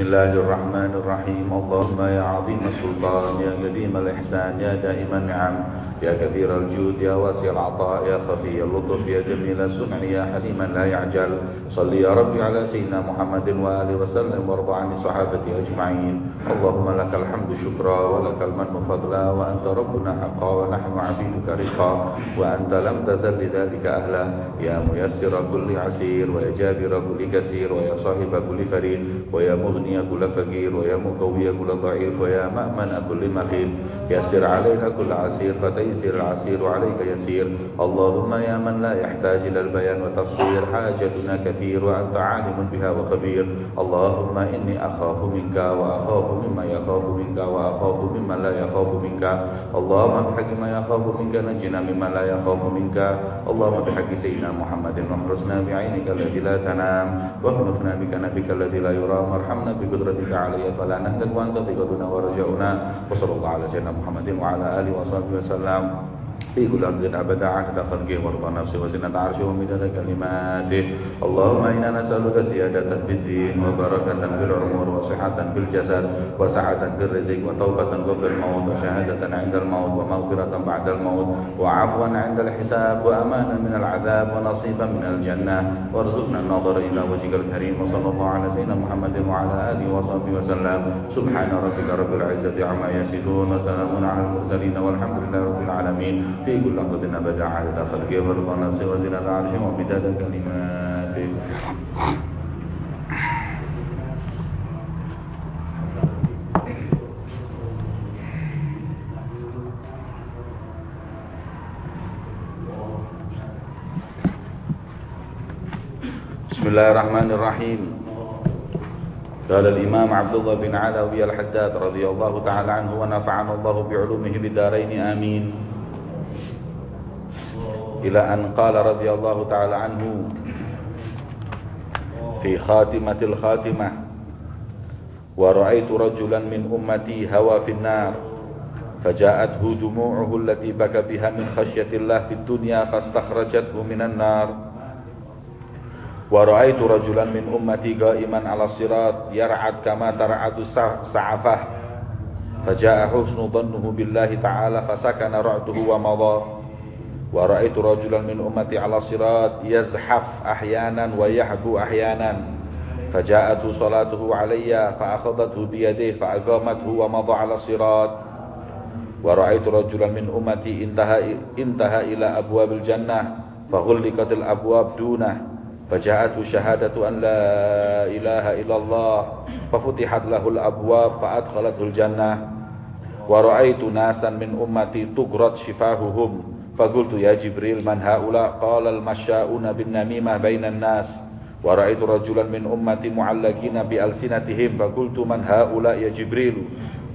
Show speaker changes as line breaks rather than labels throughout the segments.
بسم الله الرحمن الرحيم اللهم يا عظيم السلطان يا قديم الإحسان يا دائم النعم يا كثير الجود يا واسع العطاء يا خفي اللطف يا جميل السمع يا حليما لا يعجل. صل يا ربي على سيدنا محمد وآله وسلم وارض عن الصحابة أجمعين. اللهم لك الحمد شكرا ولك المن فضلا وأنت ربنا حقا ونحن عبيدك رقا وأنت لم تزل لذلك أهلا. يا ميسر كل عسير ويا جابر كل كثير ويا صاحب كل فريد ويا مغني كل فقير ويا مقوي كل ضعيف ويا مأمن كل مخيل يسر علينا كل عسير فتيسر العسير عليك يسير. اللهم يا من لا يحتاج إلى البيان وتفسير حاجتنا كثير وأنت عالم بها وخبير. اللهم إني أخاف منك وأخاف مما يخاف منك وأخاف مما لا يخاف منك. اللهم بحق ما يخاف منك نجنا مما لا يخاف منك. اللهم بحق سيدنا محمد واحرسنا بعينك التي لا تنام. واخلفنا بكنفك الذي لا يرام. وارحمنا بقدرتك علي فلا نهلك وأنت ثقتنا ورجاؤنا. وصلى الله على سيدنا محمد وعلى آله وصحبه وسلم. في كل أرض أبدا عهد خلقه ورضا نفسه وزنة عرشه ومداد كلماته. اللهم إنا نسألك زيادة في الدين وبركة في العمر وصحة في الجسد وسعة في الرزق وتوبة قبل الموت وشهادة عند الموت ومغفرة بعد الموت وعفوا عند الحساب وأمانا من العذاب ونصيبا من الجنة. وارزقنا النظر إلى وجهك الكريم وصلى الله على سيدنا محمد وعلى آله وصحبه وسلم. سبحان ربك رب العزة عما يصفون وسلام على المرسلين والحمد لله رب العالمين. في كل لحظة أبدا عدد خلقه ورضا نفسه وزنة عرشه ومداد كلماته بسم الله الرحمن الرحيم قال الإمام عبد الله بن علوي الحداد رضي الله تعالى عنه ونفعنا الله بعلومه بالدارين. آمين. إلى أن قال رضي الله تعالى عنه في خاتمة الخاتمة ورأيت رجلا من أمتي هوى في النار فجاءته دموعه التي بكى بها من خشية الله في الدنيا فاستخرجته من النار. ورأيت رجلا من أمتي قائما على الصراط يرعد كما ترعد السعفة فجاء حسن ظنه بالله تعالى فسكن رعده ومضى. ورأيت رجلا من أمتي على الصراط يزحف أحيانا ويحبو أحيانا. فجاءت صلاته علي فأخذته بيده فأقامته ومضى على الصراط ورأيت رجلا من أمتي انتهى, انتهى إلى أبواب الجنة فغلقت الأبواب دونه. فجاءته شهادة أن لا إله إلا الله. ففتحت له الأبواب فأدخلته الجنة. ورأيت ناسا من أمتي تقرض شفاههم. فقلت يا جبريل من هؤلاء؟ قال المشاؤون بالنميمة بين الناس. ورأيت رجلا من أمتي معلقين بألسنتهم. فقلت من هؤلاء يا جبريل؟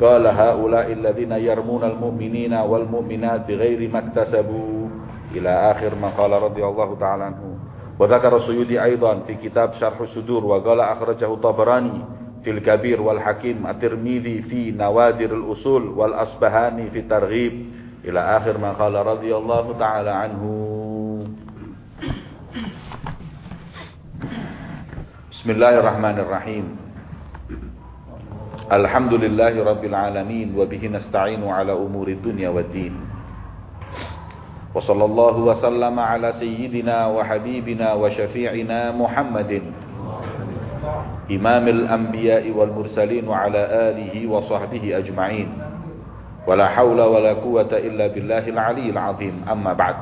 قال هؤلاء الذين يرمون المؤمنين والمؤمنات بغير ما اكتسبوا. إلى آخر ما قال رضي الله تعالى عنه. وذكر السيودي أيضا في كتاب شرح الصدور وقال أخرجه طبراني في الكبير والحكيم الترمذي في نوادر الأصول والأصبهاني في الترغيب. إلى آخر ما قال رضي الله تعالى عنه. بسم الله الرحمن الرحيم. الحمد لله رب العالمين وبه نستعين على أمور الدنيا والدين. وصلى الله وسلم على سيدنا وحبيبنا وشفيعنا محمد. إمام الأنبياء والمرسلين وعلى آله وصحبه أجمعين. ولا حول ولا قوة إلا بالله العلي العظيم. أما ba'd.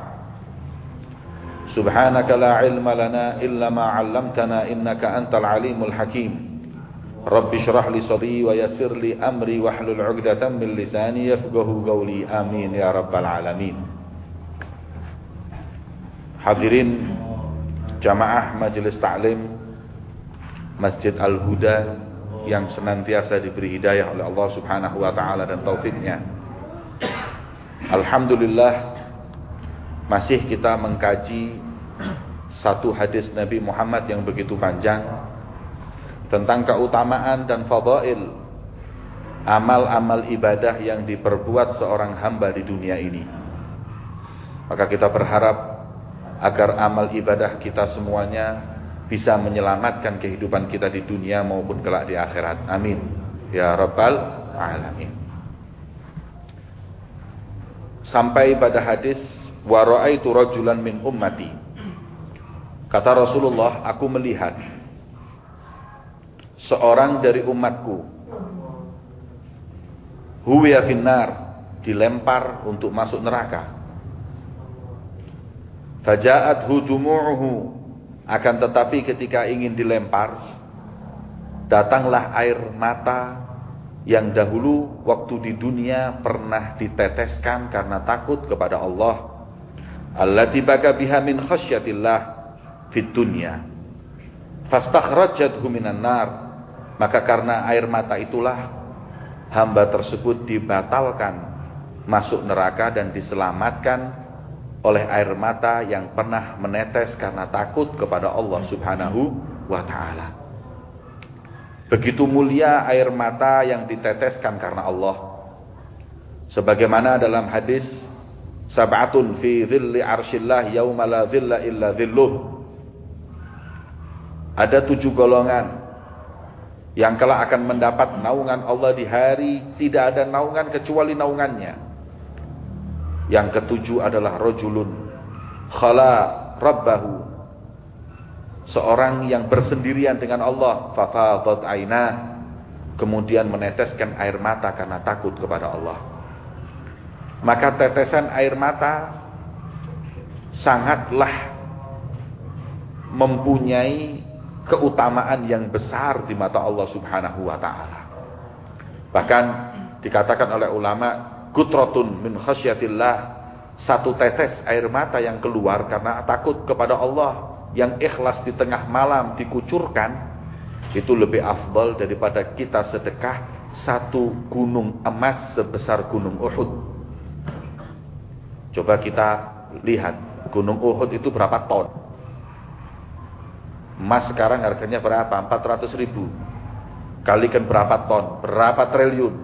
Subhanaka la ilma lana illa ma 'allamtana innaka antal alimul hakim. Rabbi syrah li sadri wa yassir li amri wa hlul 'uqdatam min lisani yafqahu qawli. Amin ya rabbal alamin. Hadirin jamaah majelis taklim Masjid Al-Huda yang senantiasa diberi hidayah oleh Allah Subhanahu wa taala dan taufiknya. Alhamdulillah masih kita mengkaji satu hadis Nabi Muhammad yang begitu panjang tentang keutamaan dan fadail amal-amal ibadah yang diperbuat seorang hamba di dunia ini. Maka kita berharap agar amal ibadah kita semuanya bisa menyelamatkan kehidupan kita di dunia maupun kelak di akhirat. Amin. Ya Rabbal Alamin. Sampai pada hadis wa ra'aitu rajulan min ummati. Kata Rasulullah, aku melihat seorang dari umatku huwa finnar dilempar untuk masuk neraka. Faja'at hujumu'uhu akan tetapi ketika ingin dilempar, datanglah air mata yang dahulu waktu di dunia pernah diteteskan karena takut kepada Allah. Allati baka biha min khasyatillah fid dunya. Fastakhrajathu minan nar. Maka karena air mata itulah hamba tersebut dibatalkan masuk neraka dan diselamatkan oleh air mata yang pernah menetes karena takut kepada Allah Subhanahu wa taala. Begitu mulia air mata yang diteteskan karena Allah. Sebagaimana dalam hadis sab'atun fi dhilli arshillah yauma la dhilla illa dhilluh. Ada tujuh golongan yang kelak akan mendapat naungan Allah di hari tidak ada naungan kecuali naungannya. Yang ketujuh adalah rojulun khala rabbahu. Seorang yang bersendirian dengan Allah, fafadat aina, kemudian meneteskan air mata karena takut kepada Allah. Maka tetesan air mata sangatlah mempunyai keutamaan yang besar di mata Allah Subhanahu wa taala. Bahkan dikatakan oleh ulama Gutrotun min khasyatillah. Satu tetes air mata yang keluar karena takut kepada Allah. Yang ikhlas di tengah malam dikucurkan. Itu lebih afdal daripada kita sedekah satu gunung emas sebesar gunung Uhud. Coba kita lihat. Gunung Uhud itu berapa ton? Emas sekarang harganya berapa? 400 ribu. Kalikan berapa ton? Berapa triliun?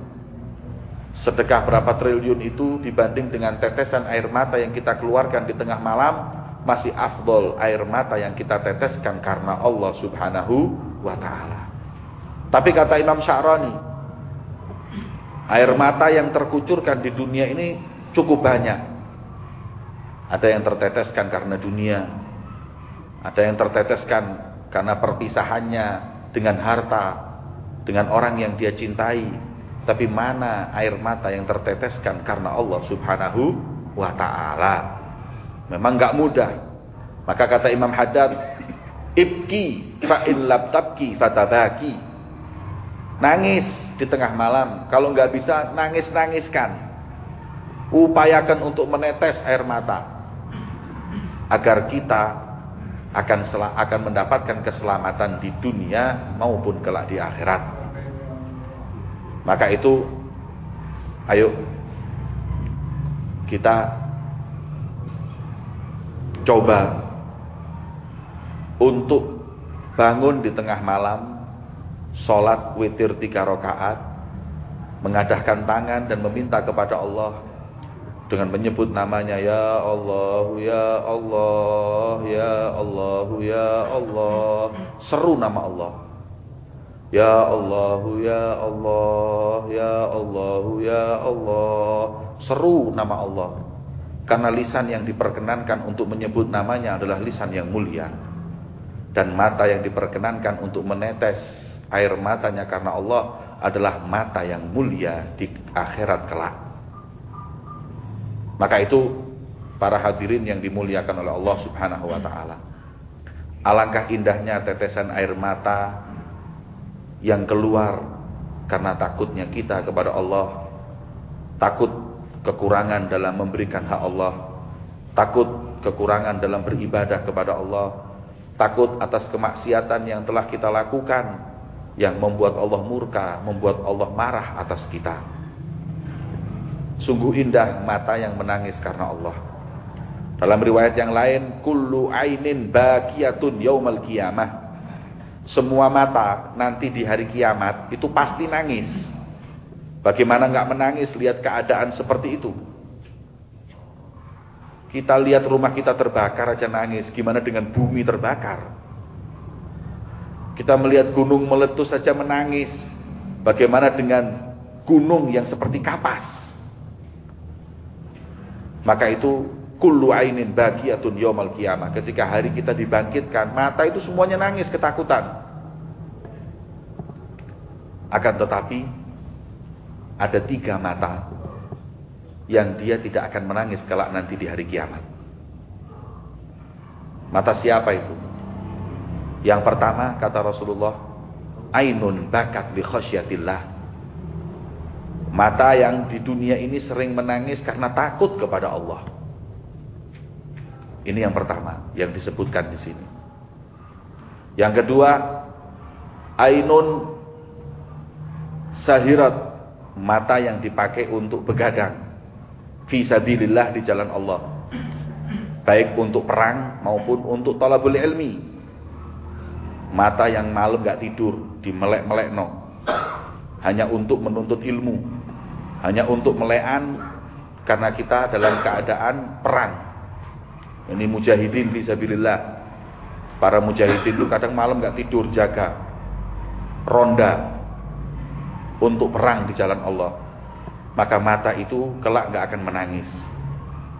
Sedekah berapa triliun itu dibanding dengan tetesan air mata yang kita keluarkan di tengah malam masih afdol air mata yang kita teteskan karena Allah Subhanahu wa taala. Tapi kata Imam Sya'rani, air mata yang terkucurkan di dunia ini cukup banyak. Ada yang terteteskan karena dunia. Ada yang terteteskan karena perpisahannya dengan harta, dengan orang yang dia cintai, tapi mana air mata yang terteteskan karena Allah subhanahu wa ta'ala. Memang gak mudah. Maka kata Imam Haddad, Ibki fa'in labtabki fatabaki. Nangis di tengah malam. Kalau nggak bisa, nangis-nangiskan. Upayakan untuk menetes air mata. Agar kita akan akan mendapatkan keselamatan di dunia maupun kelak di akhirat. Maka itu ayo kita coba untuk bangun di tengah malam sholat witir tiga rakaat mengadahkan tangan dan meminta kepada Allah dengan menyebut namanya ya Allah ya Allah ya Allah ya Allah seru nama Allah Ya Allah, Ya Allah, Ya Allah, Ya Allah. Seru nama Allah. Karena lisan yang diperkenankan untuk menyebut namanya adalah lisan yang mulia. Dan mata yang diperkenankan untuk menetes air matanya karena Allah adalah mata yang mulia di akhirat kelak. Maka itu para hadirin yang dimuliakan oleh Allah Subhanahu wa taala. Alangkah indahnya tetesan air mata yang keluar karena takutnya kita kepada Allah, takut kekurangan dalam memberikan hak Allah, takut kekurangan dalam beribadah kepada Allah, takut atas kemaksiatan yang telah kita lakukan yang membuat Allah murka, membuat Allah marah atas kita. Sungguh indah mata yang menangis karena Allah. Dalam riwayat yang lain, kullu ainin baqiyatun yaumal qiyamah semua mata nanti di hari kiamat itu pasti nangis. Bagaimana nggak menangis lihat keadaan seperti itu? Kita lihat rumah kita terbakar aja nangis. Gimana dengan bumi terbakar? Kita melihat gunung meletus saja menangis. Bagaimana dengan gunung yang seperti kapas? Maka itu kullu ainin bagiyatun yawmal qiyamah. Ketika hari kita dibangkitkan, mata itu semuanya nangis ketakutan. Akan tetapi ada tiga mata yang dia tidak akan menangis kelak nanti di hari kiamat. Mata siapa itu? Yang pertama kata Rasulullah, ainun bakat bi khasyatillah. Mata yang di dunia ini sering menangis karena takut kepada Allah. Ini yang pertama yang disebutkan di sini. Yang kedua, ainun sahirat, mata yang dipakai untuk begadang. Fisabilillah di jalan Allah. Baik untuk perang maupun untuk talabul ilmi. Mata yang malam gak tidur di melek-melek no hanya untuk menuntut ilmu. Hanya untuk melean karena kita dalam keadaan perang. Ini mujahidin fisabilillah para mujahidin itu kadang malam gak tidur jaga. Ronda untuk perang di jalan Allah maka mata itu kelak gak akan menangis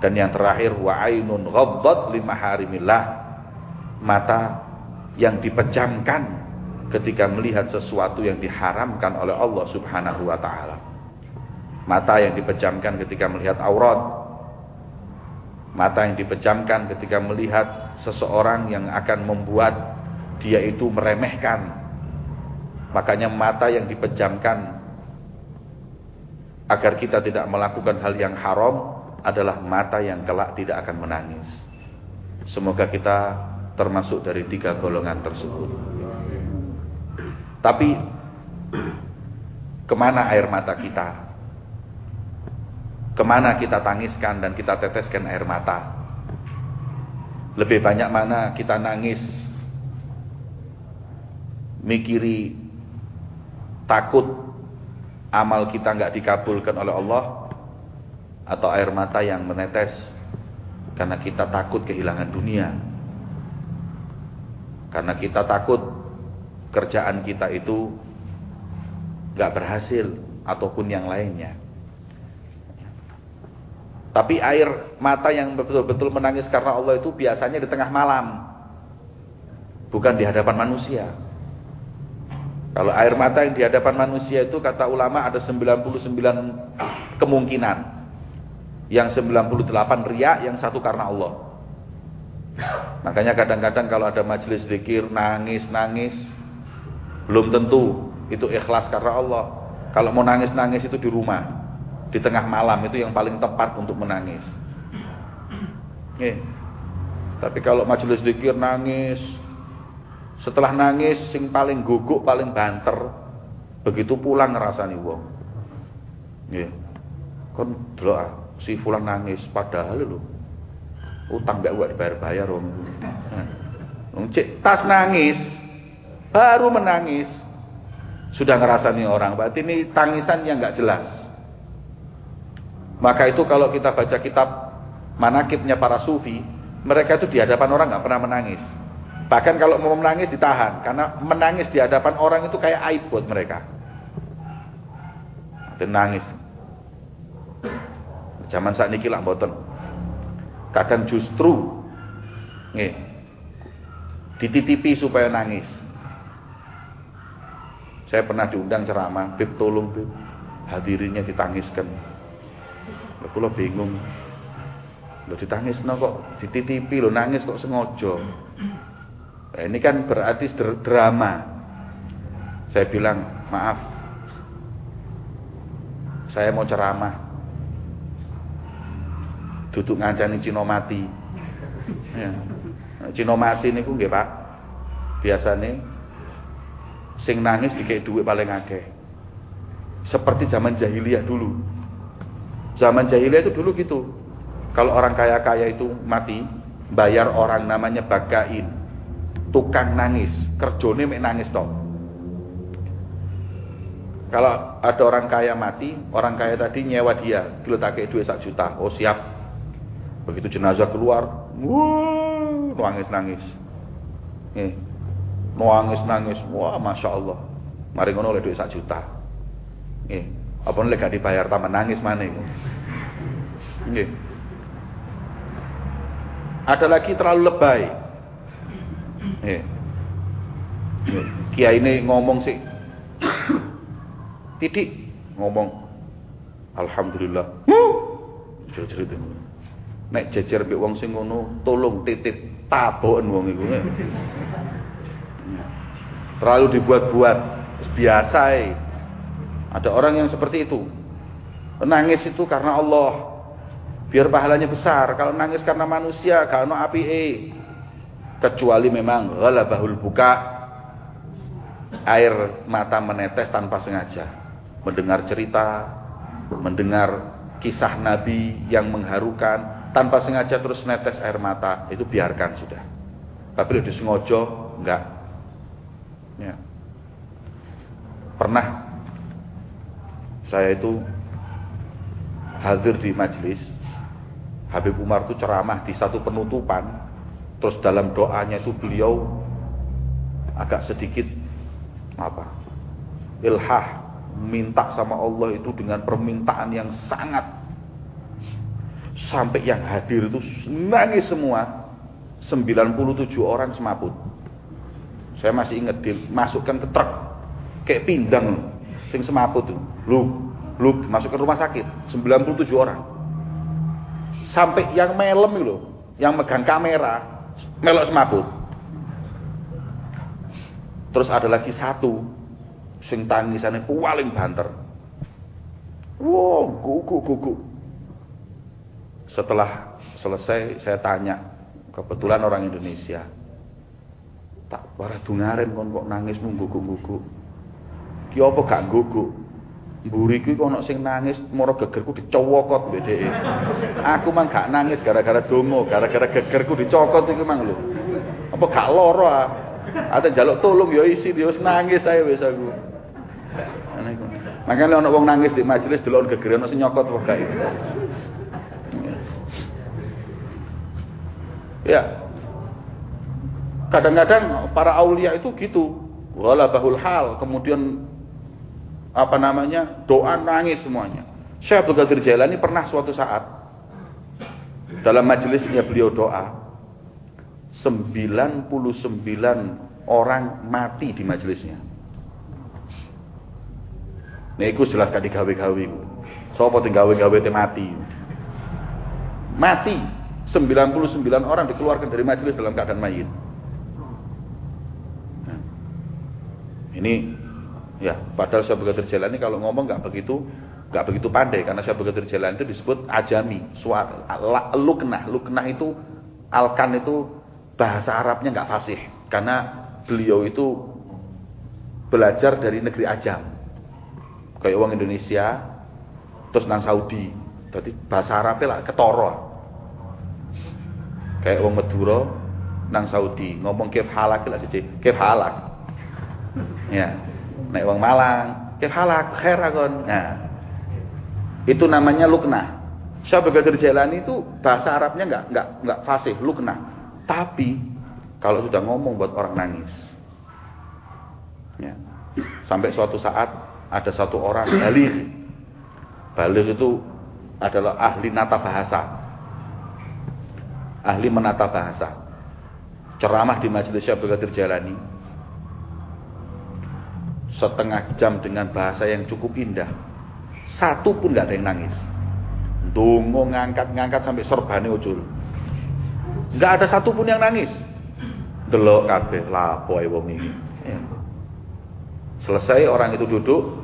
dan yang terakhir wa ainun ghaddat limaharimillah mata yang dipejamkan ketika melihat sesuatu yang diharamkan oleh Allah Subhanahu wa taala. Mata yang dipejamkan ketika melihat aurat. Mata yang dipejamkan ketika melihat seseorang yang akan membuat dia itu meremehkan. Makanya mata yang dipejamkan agar kita tidak melakukan hal yang haram adalah mata yang kelak tidak akan menangis. Semoga kita termasuk dari tiga golongan tersebut. Tapi ke mana air mata kita? Ke mana kita tangiskan dan kita teteskan air mata? Lebih banyak mana kita nangis mikiri takut amal kita nggak dikabulkan oleh Allah atau air mata yang menetes karena kita takut kehilangan dunia karena kita takut kerjaan kita itu gak berhasil ataupun yang lainnya. Tapi air mata yang betul-betul menangis karena Allah itu biasanya di tengah malam. Bukan di hadapan manusia. Kalau air mata yang di hadapan manusia itu kata ulama ada 99 kemungkinan. Yang 98 riak, yang satu karena Allah. Makanya kadang-kadang kalau ada majelis zikir nangis-nangis belum tentu itu ikhlas karena Allah. Kalau mau nangis-nangis itu di rumah, di tengah malam itu yang paling tepat untuk menangis. Nih. Tapi kalau majelis zikir nangis, setelah nangis sing paling guguk, paling banter, begitu pulang ngerasani wong. Nggih. Kon delok si fulan nangis padahal lho utang gak buat dibayar-bayar om. Cik tas nangis, baru menangis, sudah ngerasani orang. Berarti ini tangisan yang nggak jelas. Maka itu kalau kita baca kitab manakibnya para sufi, mereka itu di hadapan orang nggak pernah menangis. Bahkan kalau mau menangis ditahan, karena menangis di hadapan orang itu kayak aib buat mereka. Dan nangis. Zaman saat ini lah boten kadang justru nih, dititipi supaya nangis. Saya pernah diundang ceramah, Bib tolong Bib, hadirinya ditangiskan. Aku lo bingung. Lo ditangis no kok, dititipi lo nangis kok sengojo. Nah, ini kan berarti drama. Saya bilang, maaf. Saya mau ceramah duduk ngancani Cino mati. Ya. Cino mati niku nggih Pak. Biasane sing nangis dikei duit paling akeh. Seperti zaman jahiliyah dulu. Zaman jahiliyah itu dulu gitu. Kalau orang kaya-kaya itu mati, bayar orang namanya bagain. Tukang nangis, kerjone mek nangis toh. Kalau ada orang kaya mati, orang kaya tadi nyewa dia, diletake duit sak juta. Oh siap, Begitu jenazah keluar, wuh, nangis-nangis. Eh, Nangis-nangis. Wah, Masya Allah. Mari ngono oleh duit sak juta. Nggih. Apa nek gak dibayar tambah nangis mana iku? Nggih. Ada lagi terlalu lebay. Nggih. Kiai ini ngomong sih. Titik ngomong alhamdulillah. Jerit-jerit. Nek jejer mbek wong sing tolong titip taboken wong iku. Terlalu dibuat-buat, biasa eh. Ada orang yang seperti itu. Nangis itu karena Allah. Biar pahalanya besar. Kalau nangis karena manusia, kalau api eh. Kecuali memang ghalabahul buka. Air mata menetes tanpa sengaja. Mendengar cerita, mendengar kisah Nabi yang mengharukan, tanpa sengaja terus netes air mata, itu biarkan sudah. Tapi udah sengojo, enggak. Ya. Pernah saya itu hadir di majelis Habib Umar itu ceramah di satu penutupan terus dalam doanya itu beliau agak sedikit apa ilhah minta sama Allah itu dengan permintaan yang sangat. Sampai yang hadir itu nangis semua. 97 orang semaput. Saya masih ingat dimasukkan ke truk kayak pindang sing semaput tuh lu lu masuk ke rumah sakit 97 orang. Sampai yang melem itu yang megang kamera melok semaput terus ada lagi satu sing tangisane paling banter. Wow gugu gugu setelah selesai saya tanya kebetulan orang Indonesia. Tak para dungaren kon kok nangis gugu-gugu. Ki apa gak gugu? Mburi kuwi ana sing nangis mara gegerku dicowokot mbedeke. Aku mang gak nangis gara-gara donga, gara-gara gegerku dicokot iku mang lho. Apa gak lara ah? Ate njaluk tolong ya isi ya wis nangis ae wis aku. Makanya ana wong nangis di majelis delok geger ana sing nyokot apa gak itu. Ya. Kadang-kadang para aulia itu gitu. Wala bahul hal, kemudian apa namanya doa nangis semuanya. Syekh Abdul Qadir Jailani pernah suatu saat dalam majelisnya beliau doa 99 orang mati di majelisnya. Itu jelas gak digawe-gawe. Sopo gawe-gawe mati. Mati 99 orang dikeluarkan dari majelis dalam keadaan mayit. Nah, ini Ya, padahal Syekh Qadir Jailani kalau ngomong nggak begitu nggak begitu pandai karena Syekh Qadir Jailani itu disebut ajami, suara luknah. Luknah itu alkan itu bahasa Arabnya nggak fasih karena beliau itu belajar dari negeri ajam. Kayak uang Indonesia terus nang Saudi. Jadi bahasa Arabnya lah ketoro. Kayak uang Madura nang Saudi ngomong kef halak lah sih, kef halak. Ya, Nek wong Malang, kif halak khair akon. Nah. Itu namanya luknah. Syekh Qadir Jailani itu bahasa Arabnya enggak enggak enggak fasih, luknah. Tapi kalau sudah ngomong buat orang nangis. Ya. Sampai suatu saat ada satu orang balik. Balik itu adalah ahli nata bahasa. Ahli menata bahasa. Ceramah di majelis Syekh Qadir Jailani setengah jam dengan bahasa yang cukup indah. Satu pun nggak ada yang nangis. Dungo ngangkat-ngangkat sampai serbane ujul. Nggak ada satu pun yang nangis. Delok kabeh lapo wong ini. Selesai orang itu duduk,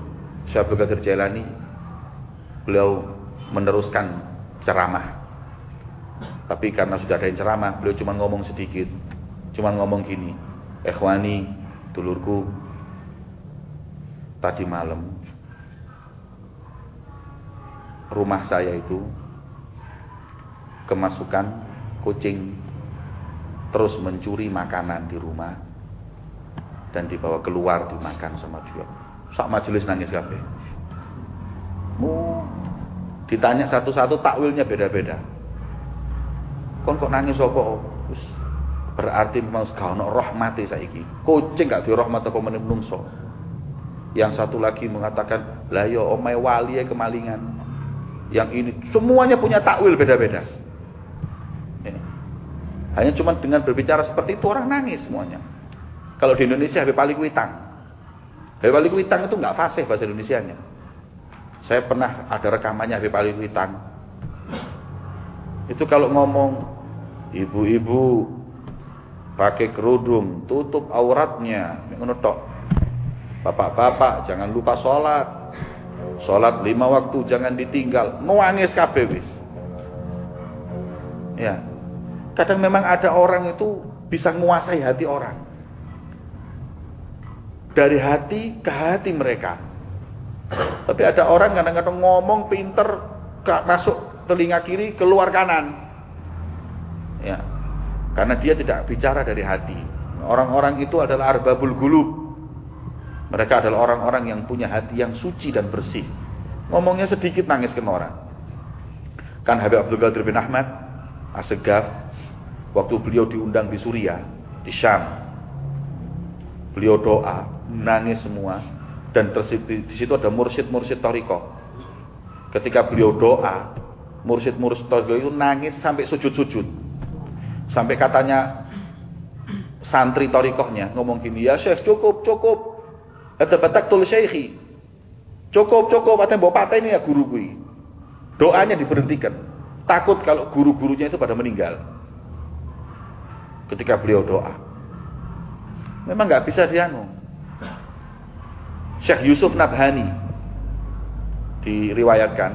Syekh Qadir Jailani beliau meneruskan ceramah. Tapi karena sudah ada yang ceramah, beliau cuma ngomong sedikit. Cuma ngomong gini, "Ikhwani, dulurku, tadi malam rumah saya itu kemasukan kucing terus mencuri makanan di rumah dan dibawa keluar dimakan sama dia. Sak majelis nangis kabeh. Ditanya satu-satu takwilnya beda-beda. Kon kok nangis apa? Berarti memang sekarang rahmati saiki. Kucing gak dirahmat apa menungso. Yang satu lagi mengatakan, "Lah ya omai wali ya kemalingan." Yang ini semuanya punya takwil beda-beda. Ya. Hanya cuma dengan berbicara seperti itu orang nangis semuanya. Kalau di Indonesia Habib Ali Kuitang. Habib Ali Kuitang itu nggak fasih bahasa Indonesianya. Saya pernah ada rekamannya Habib Ali Kuitang. Itu kalau ngomong ibu-ibu pakai kerudung, tutup auratnya, ngono tok. Bapak-bapak jangan lupa sholat. Sholat lima waktu jangan ditinggal. Nuangis kabeh wis. Ya. Kadang memang ada orang itu bisa menguasai hati orang. Dari hati ke hati mereka. Tapi ada orang kadang-kadang ngomong pinter masuk telinga kiri keluar kanan. Ya. Karena dia tidak bicara dari hati. Orang-orang itu adalah arbabul gulub. Mereka adalah orang-orang yang punya hati yang suci dan bersih. Ngomongnya sedikit nangis ke orang. Kan Habib Abdul Qadir bin Ahmad Asegaf waktu beliau diundang di Suriah, di Syam. Beliau doa, nangis semua dan di situ ada mursyid-mursyid Toriko. Ketika beliau doa, mursyid-mursyid Toriko itu nangis sampai sujud-sujud. Sampai katanya santri torikohnya ngomong gini, ya syekh cukup, cukup. Ada batak tul syekhi. Cukup, cukup. Ada bawa patah ini ya guru gue. Doanya diberhentikan. Takut kalau guru-gurunya itu pada meninggal. Ketika beliau doa. Memang nggak bisa dianu. Syekh Yusuf Nabhani diriwayatkan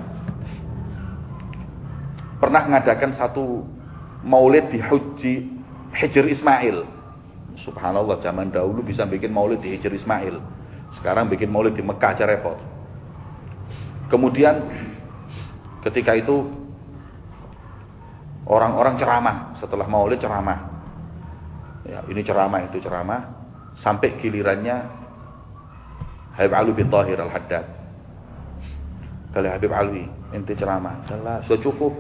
pernah mengadakan satu maulid di Haji Hijr Ismail. Subhanallah zaman dahulu bisa bikin maulid di Hijr Ismail. Sekarang bikin maulid di Mekah aja repot. Kemudian ketika itu orang-orang ceramah setelah maulid ceramah. Ya, ini ceramah itu ceramah sampai gilirannya Habib Ali bin Tahir Al-Haddad. Kali Habib Ali, inti ceramah. Jelas, sudah cukup.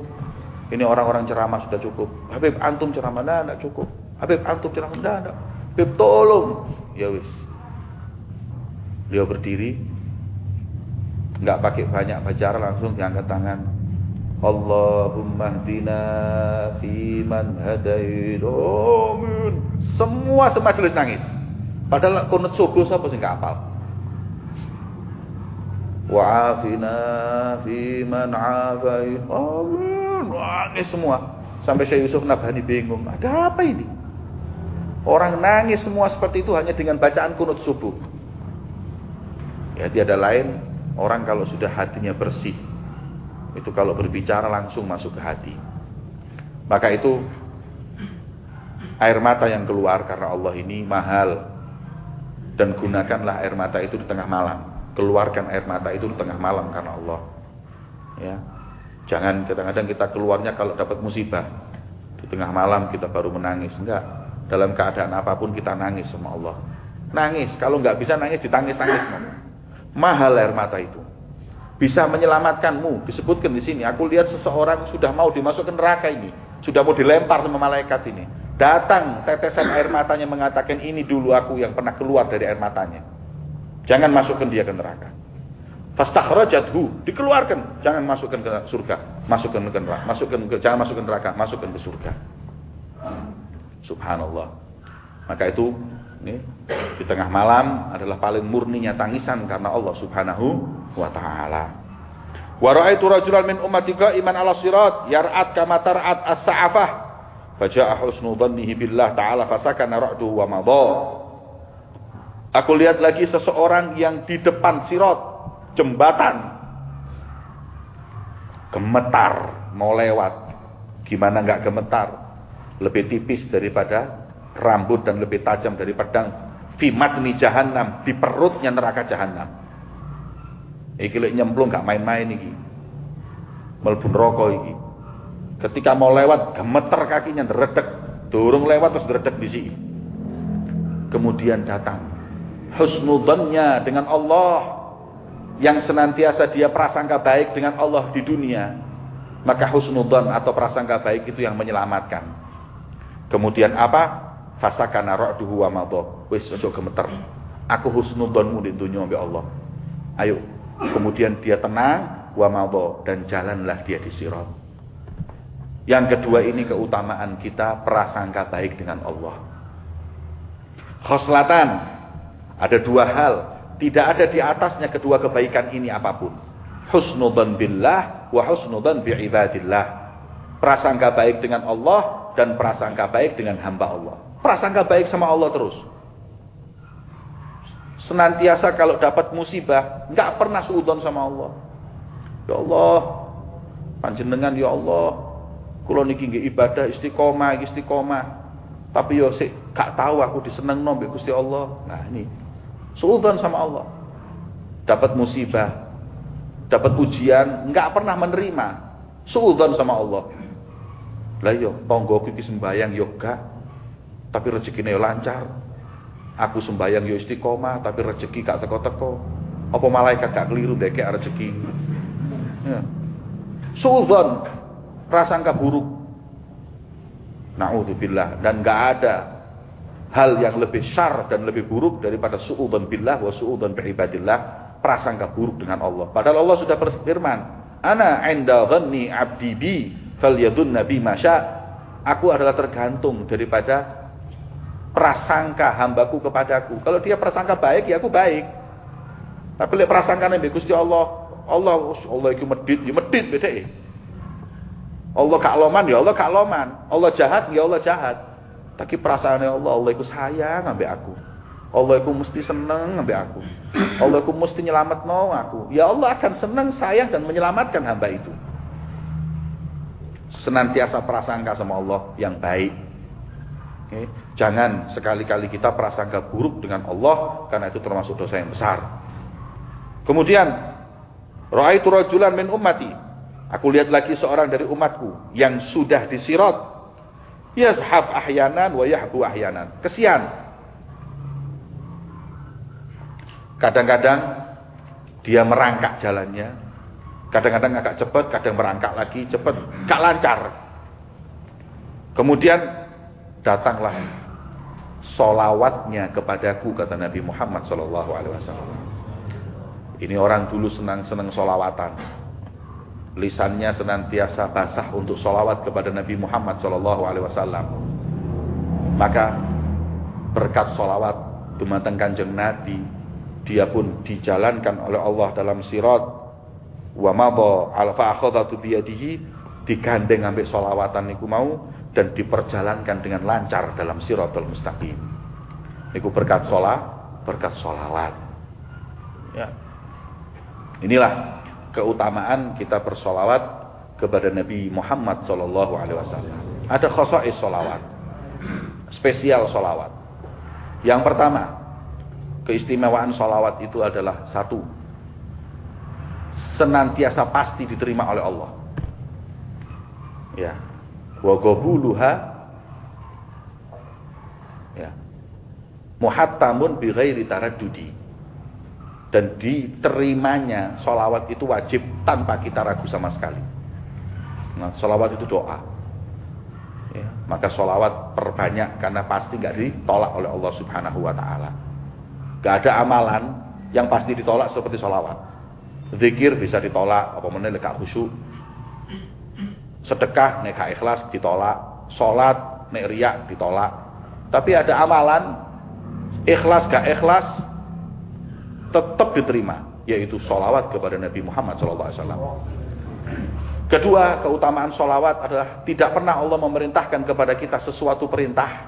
Ini orang-orang ceramah sudah cukup. Habib antum ceramah, nah, enggak cukup. Habib antum ceramah, nah, enggak. Habib tolong. Ya wis. Beliau berdiri. Enggak pakai banyak bicara langsung diangkat tangan. Allahumma hdina fi man hadait. Amin. Semua semajelis nangis. Padahal kunut subuh siapa sih enggak hafal. Wa'afina fi man afait. Amin nangis semua. Sampai Syekh Yusuf Nabhani bingung, ada apa ini? Orang nangis semua seperti itu hanya dengan bacaan kunut subuh. Ya tiada lain, orang kalau sudah hatinya bersih, itu kalau berbicara langsung masuk ke hati. Maka itu air mata yang keluar karena Allah ini mahal. Dan gunakanlah air mata itu di tengah malam. Keluarkan air mata itu di tengah malam karena Allah. Ya, Jangan kadang-kadang kita keluarnya kalau dapat musibah. Di tengah malam kita baru menangis. Enggak. Dalam keadaan apa pun kita nangis sama Allah. Nangis. Kalau enggak bisa nangis ditangis-tangis. Mahal air mata itu. Bisa menyelamatkanmu. Disebutkan di sini. Aku lihat seseorang sudah mau dimasukkan neraka ini. Sudah mau dilempar sama malaikat ini. Datang tetesan air matanya mengatakan ini dulu aku yang pernah keluar dari air matanya. Jangan masukkan dia ke neraka. Fastakhrajathu, dikeluarkan, jangan masukkan ke surga, masukkan ke neraka, masukkan ke jangan masukkan neraka, masukkan ke surga. Subhanallah. Maka itu ini di tengah malam adalah paling murninya tangisan karena Allah Subhanahu wa taala. Wa ra'aitu rajulan min ummatika iman ala sirat yar'at kama tar'at as-sa'afah. Faja'a husnu dhannihi billah ta'ala fasakana ra'duhu wa madha. Aku lihat lagi seseorang yang di depan sirat jembatan gemetar mau lewat gimana nggak gemetar lebih tipis daripada rambut dan lebih tajam dari pedang fimat ini jahanam di perutnya neraka jahanam iki lek nyemplung gak main-main iki. Melbun rokok iki. Ketika mau lewat gemeter kakinya deredek durung lewat terus deredek di sini. Kemudian datang. Husnudzannya dengan Allah. Yang senantiasa dia prasangka baik dengan Allah di dunia, maka husnudzon atau prasangka baik itu yang menyelamatkan. Kemudian apa? Fasakana ra'duhu wa madha. Wis aja gemeter. Aku husnudzonmu di dunia ambek Allah. Ayo. Kemudian dia tenang wa madha dan jalanlah dia di sirat. Yang kedua ini keutamaan kita prasangka baik dengan Allah. Khoslatan ada dua hal, tidak ada di atasnya kedua kebaikan ini apa pun. Husnudzan billah wa husnudzan bi ibadillah. Prasangka baik dengan Allah dan prasangka baik dengan hamba Allah. Prasangka baik sama Allah terus. Senantiasa kalau dapat musibah, nggak pernah suudon sama Allah. Ya Allah, panjenengan ya Allah, kulo niki nggih ibadah istiqomah, istiqomah. Tapi yo sik gak tahu aku diseneng mbek Gusti Allah. Nah ini suudon sama Allah. Dapat musibah, dapat ujian, nggak pernah menerima. Suudon sama Allah. Lah yo tonggoku iki sembayang yo gak. Tapi rezekine yo lancar. Aku sembayang yo istiqomah tapi rezeki gak teko-teko. Apa malaikat gak keliru dekek rezeki. Ya. Suudzon, prasangka buruk. Nauzubillah dan gak ada hal yang lebih syar dan lebih buruk daripada suudzon billah wa suudzon bi ibadillah, prasangka buruk dengan Allah. Padahal Allah sudah berfirman, "Ana 'inda dhanni 'abdi bi nabi masya aku adalah tergantung daripada prasangka hambaku kepadaku. Kalau dia prasangka baik ya aku baik. Tapi lek prasangka nih Gusti Allah Allah Allah itu medit ya medit beda Allah loman ya Allah loman. Allah jahat ya Allah jahat. Tapi perasaannya Allah Allah itu sayang ambek aku. Allah itu mesti seneng ambek aku. Allah itu mesti nyelamat no aku. Ya Allah akan seneng sayang dan menyelamatkan hamba itu. Senantiasa prasangka sama Allah yang baik. Jangan sekali-kali kita prasangka buruk dengan Allah karena itu termasuk dosa yang besar. Kemudian, ra'aitu rajulan min ummati. Aku lihat lagi seorang dari umatku yang sudah disirat. Yazhab ahyanan wa yahbu ahyanan. Kesian. Kadang-kadang dia merangkak jalannya, Kadang-kadang agak cepat, kadang merangkak lagi cepat, gak lancar. Kemudian datanglah solawatnya kepadaku kata Nabi Muhammad Shallallahu Alaihi Wasallam. Ini orang dulu senang-senang solawatan. Lisannya senantiasa basah untuk solawat kepada Nabi Muhammad Shallallahu Alaihi Wasallam. Maka berkat solawat dumateng kanjeng Nabi, dia pun dijalankan oleh Allah dalam sirat wa madha al fa akhadhatu bi yadihi digandeng ambek solawatan niku mau dan diperjalankan dengan lancar dalam siratal mustaqim. Niku berkat sholat, berkat solawat. Ya. Inilah keutamaan kita bersolawat kepada Nabi Muhammad Sallallahu Alaihi Wasallam. Ada khosais solawat, spesial solawat. Yang pertama, keistimewaan solawat itu adalah satu, senantiasa pasti diterima oleh Allah. Ya. Wa qabuluha ya. Muhattamun bi ghairi taraddudi. Dan diterimanya solawat itu wajib tanpa kita ragu sama sekali. Nah, solawat itu doa. Ya, maka solawat perbanyak karena pasti nggak ditolak oleh Allah Subhanahu Wa Taala. Gak ada amalan yang pasti ditolak seperti solawat. Zikir bisa ditolak, apa mana lekak khusyuk. Sedekah nek ikhlas ditolak, salat nek riak ditolak. Tapi ada amalan ikhlas gak ikhlas tetap diterima, yaitu solawat kepada Nabi Muhammad SAW. Kedua, keutamaan solawat adalah tidak pernah Allah memerintahkan kepada kita sesuatu perintah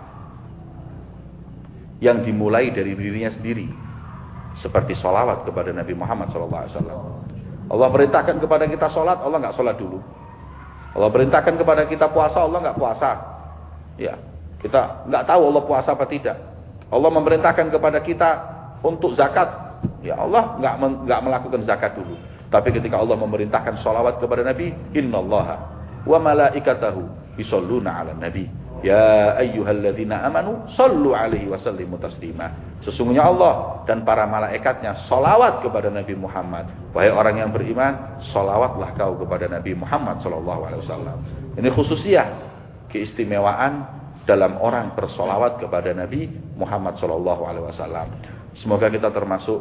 yang dimulai dari dirinya sendiri seperti solawat kepada Nabi Muhammad SAW. Allah perintahkan kepada kita sholat, Allah nggak sholat dulu. Allah perintahkan kepada kita puasa, Allah nggak puasa. Ya, kita nggak tahu Allah puasa apa tidak. Allah memerintahkan kepada kita untuk zakat, ya Allah nggak nggak melakukan zakat dulu. Tapi ketika Allah memerintahkan sholawat kepada Nabi, Inna wa malaikatahu yusalluna ala Nabi. Ya ayyuhalladzina amanu sallu alaihi wa sallimu. Sesungguhnya Allah dan para malaikatnya solawat kepada Nabi Muhammad. Wahai orang yang beriman, solawatlah kau kepada Nabi Muhammad sallallahu alaihi wasallam. Ini khususnya keistimewaan dalam orang bersolawat kepada Nabi Muhammad Shallallahu Alaihi Wasallam. Semoga kita termasuk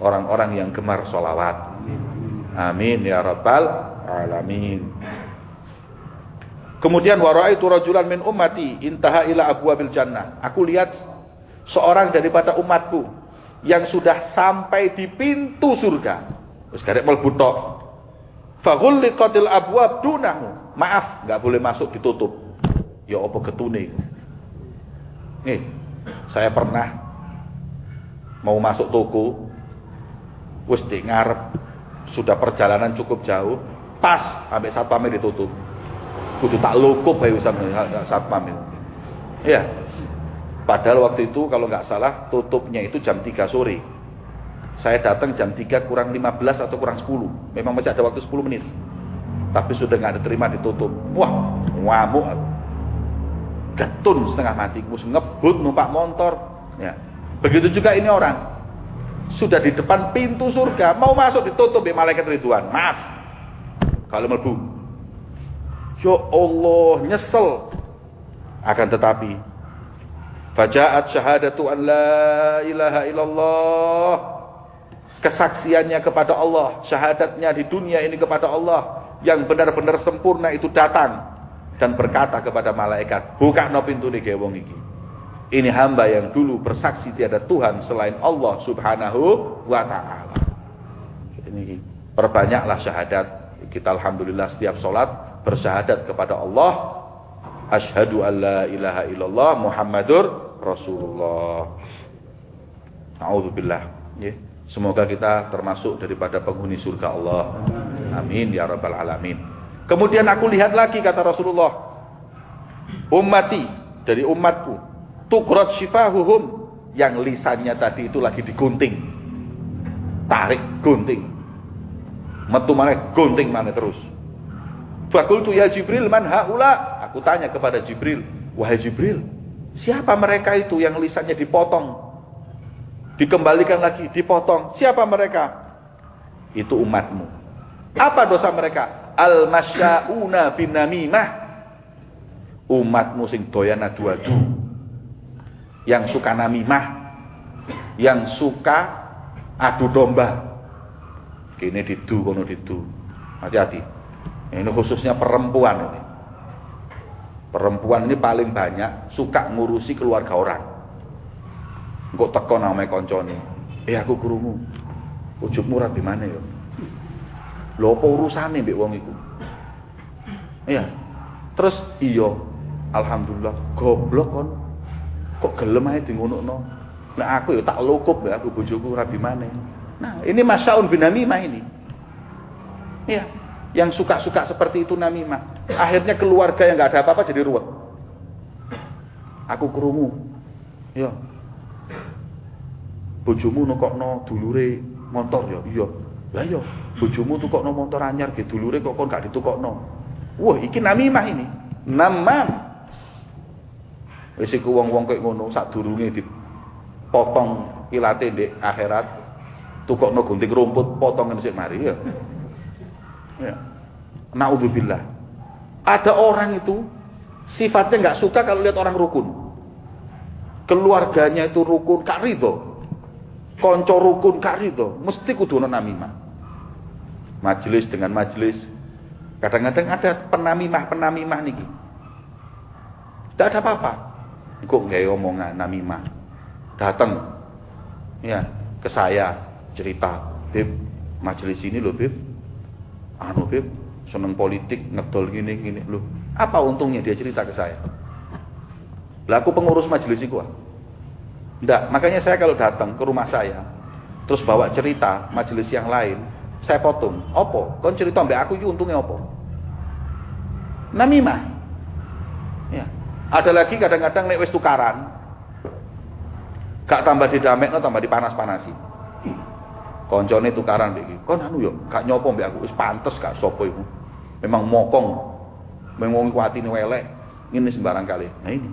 orang-orang yang gemar solawat. Amin ya rabbal alamin. Kemudian itu rajulan min ummati intaha ila abwabil jannah. Aku lihat seorang daripada umatku yang sudah sampai di pintu surga. Wis garek mlebu tok. Faghulliqatil abwab dunahu. Maaf, nggak boleh masuk ditutup. Ya apa ketune. Nih, saya pernah mau masuk toko wis di ngarep sudah perjalanan cukup jauh pas sampai satpamnya ditutup kudu tak lukup ayo satpam itu ya padahal waktu itu kalau nggak salah tutupnya itu jam 3 sore. Saya datang jam 3 kurang 15 atau kurang 10 memang masih ada waktu 10 menit. Tapi sudah nggak diterima ditutup. Wah ngamuk. Getun setengah mati. Ngebut numpak motor. Ya. Begitu juga ini orang. Sudah di depan pintu surga. Mau masuk ditutup ya malaikat Ridwan. Maaf kalau melbu Ya Allah, nyesel. Akan tetapi, Fajaat syahadatu an la ilaha illallah. Kesaksiannya kepada Allah, syahadatnya di dunia ini kepada Allah yang benar-benar sempurna itu datang dan berkata kepada malaikat, "Buka no pintu nih gewong iki." Ini hamba yang dulu bersaksi tiada Tuhan selain Allah Subhanahu wa taala. Ini perbanyaklah syahadat. Kita alhamdulillah setiap sholat bersyahadat kepada Allah asyhadu alla ilaha illallah muhammadur rasulullah A'udzubillah ya. Semoga kita termasuk daripada penghuni surga Allah. Amin ya rabbal alamin. Kemudian aku lihat lagi kata Rasulullah. Ummati dari umatku. Tukrat syifahuhum. Yang lisannya tadi itu lagi digunting. Tarik gunting. Metu mana gunting mana terus. Fakultu ya Jibril man haula? Aku tanya kepada Jibril, wahai Jibril, siapa mereka itu yang lisannya dipotong? Dikembalikan lagi, dipotong. Siapa mereka? Itu umatmu. Apa dosa mereka? Al-masyauna bin namimah. Umatmu sing doyan adu-adu. Yang suka namimah. Yang suka adu domba. Kini didu, kono didu. Hati-hati. Ini khususnya perempuan ini. Perempuan ini paling banyak suka ngurusi keluarga orang. Kok teko namanya koncone. Eh aku kurungu. Ujungmu rapi mana ya? Lho apa urusane mbek wong iku? Iya. Terus iya, alhamdulillah goblok kon. Kok gelem di ngono Nah aku ya tak lukup ya aku bojoku rabi mana. Nah, ini masyaun binamimah ini. Iya yang suka-suka seperti itu namimah. Akhirnya keluarga yang nggak ada apa-apa jadi ruwet. Aku kerumu. Ya. Bojomu nukokno dulure motor ya. Iya. Lah ya, bojomu tukokno motor anyar ge dulure kok kon gak ditukokno. Wah, iki namimah ini. Namam. Wis iku wong-wong kok ngono sadurunge dipotong ilate ndek akhirat tukokno gunting rumput potongan sik mari ya. Ya. Naudzubillah. Ada orang itu sifatnya nggak suka kalau lihat orang rukun. Keluarganya itu rukun, kak ridho. Konco rukun, kak ridho. Mesti kudu namimah. Majelis dengan majelis. Kadang-kadang ada penamimah-penamimah nih. Tidak ada apa-apa. Kok nggak omongan namimah. Datang ya ke saya cerita, Bib, majelis ini loh Bib, anu Beb, seneng politik, ngedol gini gini. Loh, apa untungnya dia cerita ke saya? Lah aku pengurus majelis itu. Enggak, makanya saya kalau datang ke rumah saya, terus bawa cerita majelis yang lain, saya potong. Opo? Kon cerita mbak aku itu untungnya opo? Namimah. Ya. Ada lagi kadang-kadang nek wis tukaran, gak tambah didamek, no, tambah dipanas-panasi. Koncone tukaran iki. Kon anu yo, gak nyopo mbek aku wis pantes gak sapa iku. Memang mokong. Memang wong atine welek. Ini sembarang kali. Nah ini.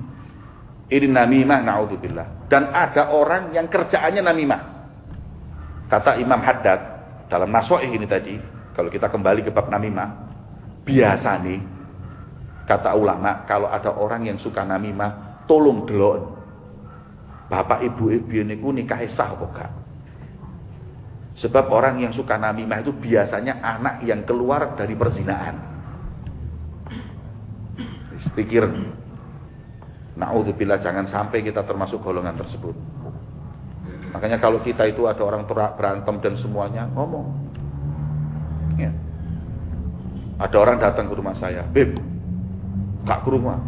Ini namimah naudzubillah. Dan ada orang yang kerjaannya namimah. Kata Imam Haddad dalam Naswaih ini tadi, kalau kita kembali ke bab namimah, biasa nih Kata ulama, kalau ada orang yang suka namimah, tolong delok. Bapak ibu ibu ini nikah sah apa gak? Sebab orang yang suka namimah itu biasanya anak yang keluar dari perzinaan. Pikir, Na'udzubillah jangan sampai kita termasuk golongan tersebut. Makanya kalau kita itu ada orang berantem dan semuanya ngomong. Ya. Ada orang datang ke rumah saya, Beb, gak ke rumah.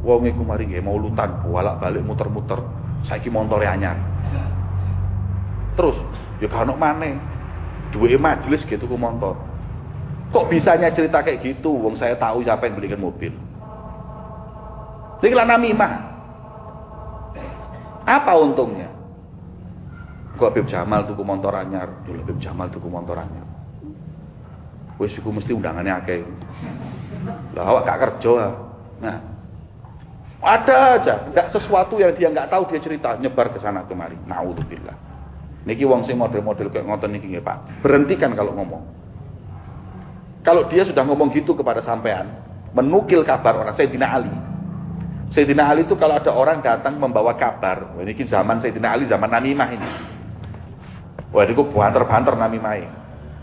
Wong iku mari nggih mau lutan, bolak-balik muter-muter. Saiki montore anyar. Terus ya kan maneh. Duwe majelis gitu ku motor. Kok bisanya cerita kayak gitu? Wong saya tahu siapa yang belikan mobil. Ini lah namimah. Apa untungnya? Kok Bib Jamal tuku motor anyar, dulu Bib Jamal tuku motor anyar. Wis iku mesti undangannya akeh. Lah awak gak kerja. Ah. Nah, ada aja, enggak sesuatu yang dia nggak tahu dia cerita nyebar ke sana kemari. Nauzubillah. Niki wong sing model-model kayak ngoten niki nggih, Pak. Berhentikan kalau ngomong. Kalau dia sudah ngomong gitu kepada sampean, menukil kabar orang Sayyidina Ali. Sayyidina Ali itu kalau ada orang datang membawa kabar, ini zaman Sayyidina Ali zaman Namimah ini. Wah, itu banter-banter Namimah.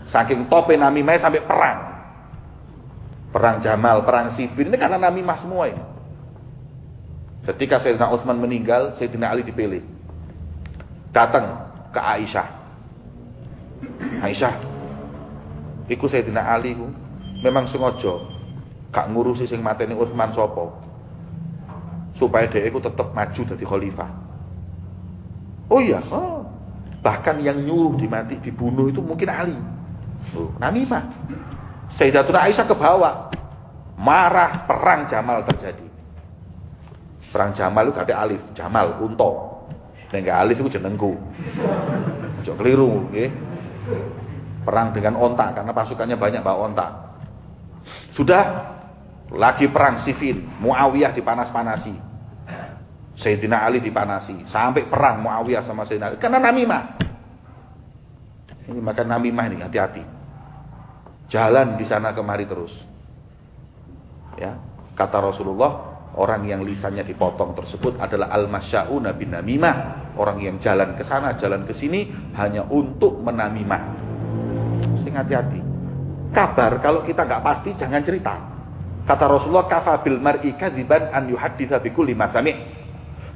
Saking tope Namimah sampai perang. Perang Jamal, perang Sifin ini karena namimah semua ini. Ketika Sayyidina Utsman meninggal, Sayyidina Ali dipilih. Datang ke Aisyah. Aisyah, iku Sayyidina Ali ku memang sengaja gak ngurusi sing mateni Utsman sapa. Supaya dia itu tetap maju jadi khalifah. Oh iya, oh. bahkan yang nyuruh dimati dibunuh itu mungkin Ali. Oh, namimah. Sayyidatuna Aisyah ke bawah. Marah perang Jamal terjadi. Perang Jamal itu ada alif, Jamal, unto. Enggak alif itu jenengku. Ojo keliru, nggih. Perang dengan ontak karena pasukannya banyak bawa ontak. Sudah lagi perang Sifin, Muawiyah dipanas-panasi. Sayyidina Ali dipanasi, sampai perang Muawiyah sama Sayyidina Ali karena namimah. Ini maka namimah ini hati-hati. Jalan di sana kemari terus. Ya, kata Rasulullah, orang yang lisannya dipotong tersebut adalah al-masyauna bin namimah, orang yang jalan ke sana, jalan ke sini hanya untuk menamimah. Sing hati-hati. Kabar kalau kita nggak pasti jangan cerita. Kata Rasulullah, kafabil mar'i kadziban an yuhadditsa bikulli masami'.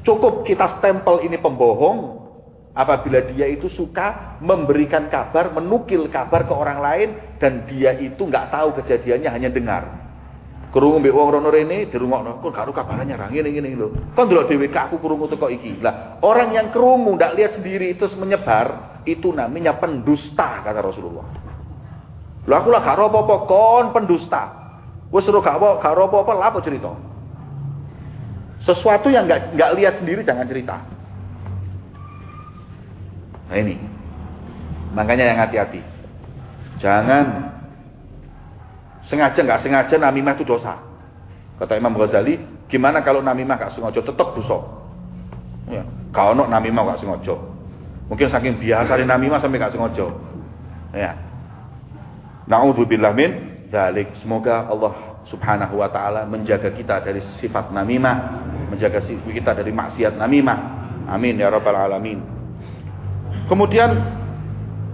Cukup kita stempel ini pembohong apabila dia itu suka memberikan kabar, menukil kabar ke orang lain dan dia itu nggak tahu kejadiannya hanya dengar. Krungu mbek wong rono rene dirungokno, kok gak kabarnya ra ngene ngene lho. Kon ndelok dhewe aku krungu teko iki. Lah, orang yang krungu ndak lihat sendiri itu menyebar, itu namanya pendusta kata Rasulullah. Lho aku lah gak apa-apa kon pendusta. Wis suruh gak apa gak apa-apa lah apa cerita. Sesuatu yang nggak nggak lihat sendiri jangan cerita. Nah ini. Makanya yang hati-hati. Jangan sengaja nggak sengaja namimah itu dosa. Kata Imam Ghazali, gimana kalau namimah nggak sengaja tetap dosa. Ya, kalau no namimah nggak sengaja. Mungkin saking biasa di namimah sampai nggak sengaja. Ya. Nauzubillah min dzalik. Semoga Allah Subhanahu wa taala menjaga kita dari sifat namimah, menjaga kita dari maksiat namimah. Amin ya rabbal alamin. Kemudian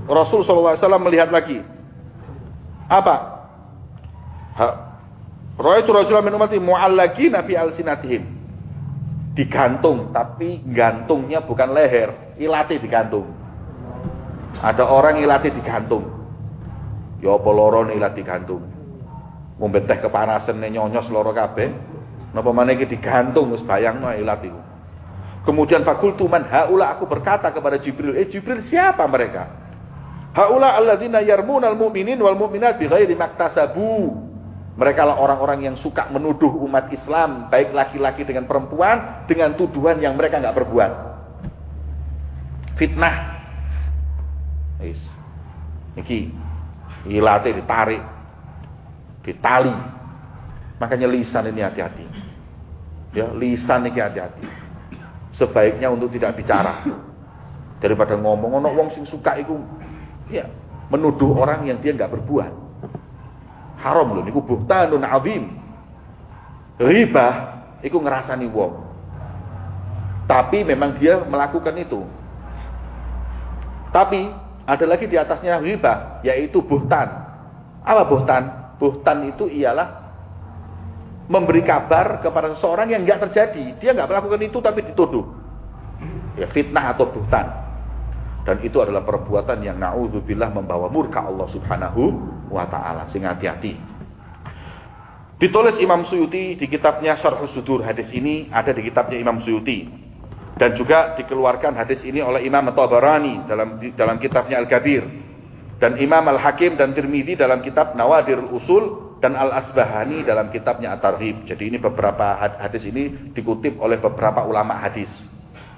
Rasul SAW melihat lagi. Apa? Ra'aitu Rasulullah min ummati mu'allaqina fi alsinatihim. Digantung, tapi gantungnya bukan leher, ilati digantung. Ada orang ilati digantung. Ya apa ilati digantung. Ngombe kepanasan nyonyos loro kabeh. Napa maneh iki digantung wis bayangno ilat iku. Kemudian fakultu man haula aku berkata kepada Jibril, "Eh Jibril, siapa mereka?" Haula alladzina yarmunal mu'minin wal mu'minat bighairi maktasabu. Mereka lah orang-orang yang suka menuduh umat Islam, baik laki-laki dengan perempuan, dengan tuduhan yang mereka nggak berbuat. Fitnah. Is. Niki ditarik, ditali. Makanya lisan ini hati-hati. Ya, lisan ini hati-hati sebaiknya untuk tidak bicara daripada ngomong ono wong sing suka itu ya menuduh orang yang dia nggak berbuat haram loh niku buhtanun azim riba itu ngerasani wong. Tapi memang dia melakukan itu. Tapi ada lagi di atasnya riba, yaitu buhtan. Apa buhtan? Buhtan itu ialah memberi kabar kepada seseorang yang nggak terjadi. Dia nggak melakukan itu tapi dituduh. Ya fitnah atau buhtan. Dan itu adalah perbuatan yang na'udzubillah membawa murka Allah subhanahu wa ta'ala. Sehingga hati-hati. Ditulis Imam Suyuti di kitabnya Syarh Sudur. Hadis ini ada di kitabnya Imam Suyuti. Dan juga dikeluarkan hadis ini oleh Imam Tabarani dalam dalam kitabnya Al-Kabir. Dan Imam Al-Hakim dan Tirmidzi dalam kitab Nawadir Usul dan Al-Asbahani dalam kitabnya At-Tarhib. Jadi ini beberapa hadis ini dikutip oleh beberapa ulama hadis.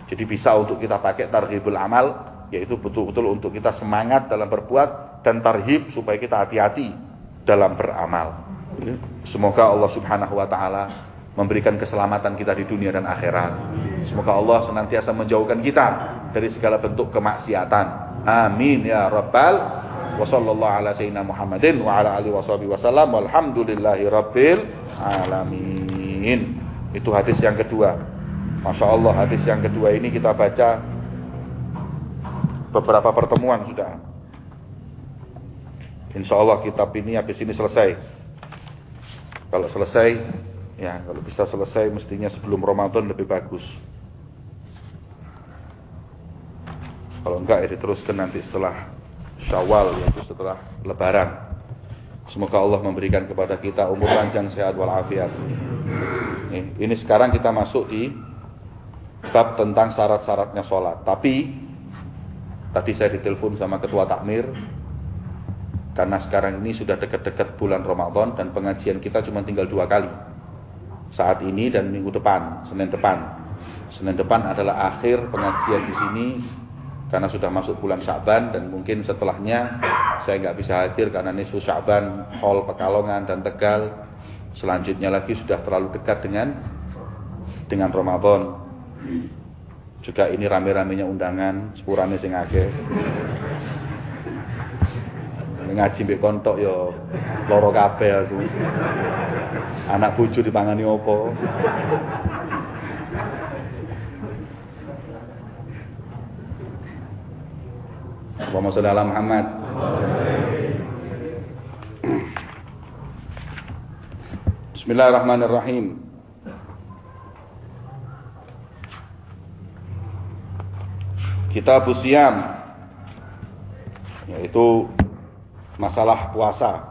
Jadi bisa untuk kita pakai tarhibul amal, yaitu betul-betul untuk kita semangat dalam berbuat dan tarhib supaya kita hati-hati dalam beramal. Semoga Allah Subhanahu wa taala memberikan keselamatan kita di dunia dan akhirat. Semoga Allah senantiasa menjauhkan kita dari segala bentuk kemaksiatan. Amin ya rabbal wa sallallahu ala sayyidina Muhammadin wa ala alihi washabihi wasallam rabbil alamin. Itu hadis yang kedua. Masya Allah hadis yang kedua ini kita baca beberapa pertemuan sudah. Insya Allah kitab ini habis ini selesai. Kalau selesai, ya kalau bisa selesai mestinya sebelum Ramadan lebih bagus. Kalau enggak ya diteruskan nanti setelah Syawal yaitu setelah Lebaran. Semoga Allah memberikan kepada kita umur panjang sehat walafiat. Ini sekarang kita masuk di bab tentang syarat-syaratnya sholat. Tapi tadi saya ditelepon sama ketua takmir, karena sekarang ini sudah dekat-dekat bulan Ramadan dan pengajian kita cuma tinggal dua kali. Saat ini dan minggu depan, Senin depan. Senin depan adalah akhir pengajian di sini karena sudah masuk bulan Syaban dan mungkin setelahnya saya nggak bisa hadir karena nisfu Syaban, Hall Pekalongan dan Tegal. Selanjutnya lagi sudah terlalu dekat dengan dengan Ramadan. Juga ini rame-ramenya undangan, sepurane sing akeh ngaji mbek kontok ya loro kabeh aku. Anak bojo dipangani opo? Allahumma sholli ala Muhammad. Bismillahirrahmanirrahim. Kitab Siam yaitu masalah puasa.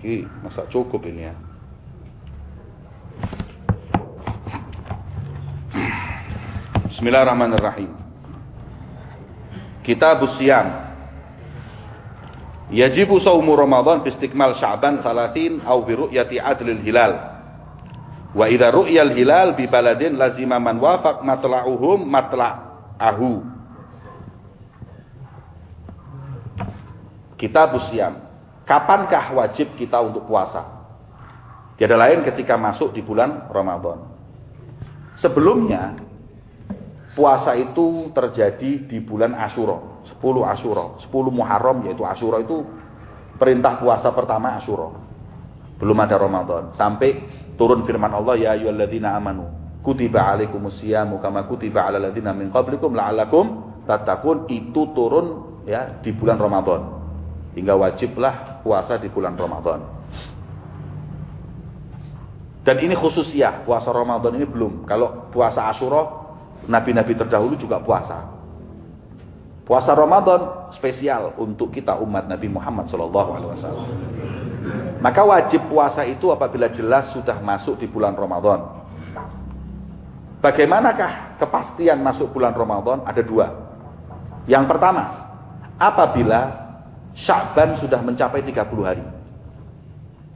Ini masa cukup ini ya. Bismillahirrahmanirrahim. Kitab Siyam. Yajibu saumu Ramadan bi istikmal Sya'ban 30 atau bi ru'yati adlil hilal. Wa idza ru'yal hilal bi baladin lazima man wafaq matla'uhum matla'ahu. Kita busiam. Kapankah wajib kita untuk puasa? Tiada lain ketika masuk di bulan Ramadan. Sebelumnya puasa itu terjadi di bulan Asyura, 10 Asyura, 10 Muharram yaitu Asyura itu perintah puasa pertama Asyura. Belum ada Ramadan. Sampai turun firman Allah ya ayyuhalladzina amanu kutiba alaikumusyamu kama kutiba alal ladzina min qablikum la'allakum tattaqun. Itu turun ya di bulan Ramadan. Hingga wajiblah puasa di bulan Ramadan. Dan ini khusus ya puasa Ramadan ini belum. Kalau puasa Asyura nabi-nabi terdahulu juga puasa Puasa Ramadan spesial untuk kita umat Nabi Muhammad Shallallahu Alaihi Wasallam. Maka wajib puasa itu apabila jelas sudah masuk di bulan Ramadan. Bagaimanakah kepastian masuk bulan Ramadan? Ada dua. Yang pertama, apabila Sya'ban sudah mencapai 30 hari.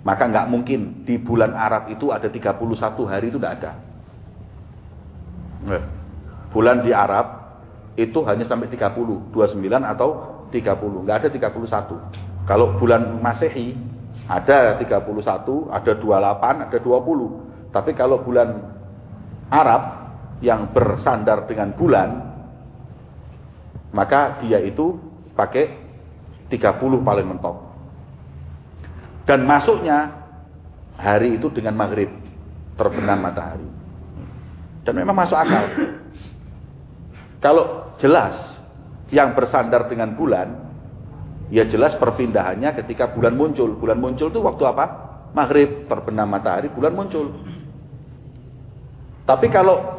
Maka nggak mungkin di bulan Arab itu ada 31 hari itu tidak ada. Bulan di Arab itu hanya sampai 30, 29 atau 30, nggak ada 31. Kalau bulan Masehi ada 31, ada 28, ada 20. Tapi kalau bulan Arab yang bersandar dengan bulan maka dia itu pakai 30 paling mentok. Dan masuknya hari itu dengan maghrib terbenam matahari. Dan memang masuk akal. Kalau jelas yang bersandar dengan bulan, ya jelas perpindahannya ketika bulan muncul. Bulan muncul itu waktu apa? Maghrib, terbenam matahari, bulan muncul. Tapi kalau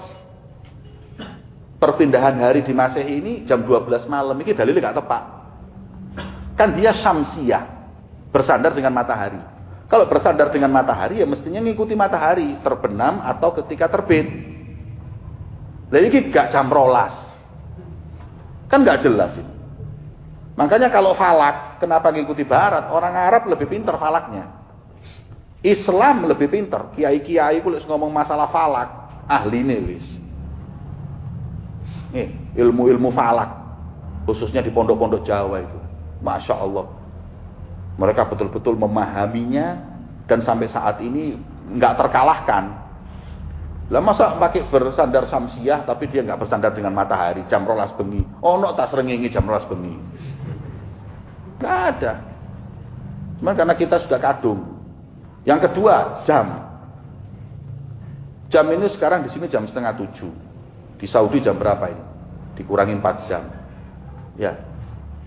perpindahan hari di Masehi ini jam 12 malam ini dalilnya nggak tepat. Kan dia samsiah, bersandar dengan matahari. Kalau bersandar dengan matahari ya mestinya ngikuti matahari, terbenam atau ketika terbit. Nah ini gak jam rolas. Kan gak jelas ini. Makanya kalau falak, kenapa ngikuti barat? Orang Arab lebih pintar falaknya. Islam lebih pintar. Kiai-kiai kulit ngomong masalah falak, ahli wis. Nih, ilmu-ilmu falak. Khususnya di pondok-pondok Jawa itu. Masya Allah. Mereka betul-betul memahaminya dan sampai saat ini nggak terkalahkan. Lah masa pakai bersandar samsiah tapi dia nggak bersandar dengan matahari jam rolas bengi. Oh no tak serengingi jam rolas bengi. Nggak ada. Cuma karena kita sudah kadung. Yang kedua jam. Jam ini sekarang di sini jam setengah tujuh. Di Saudi jam berapa ini? Dikurangi 4 jam. Ya.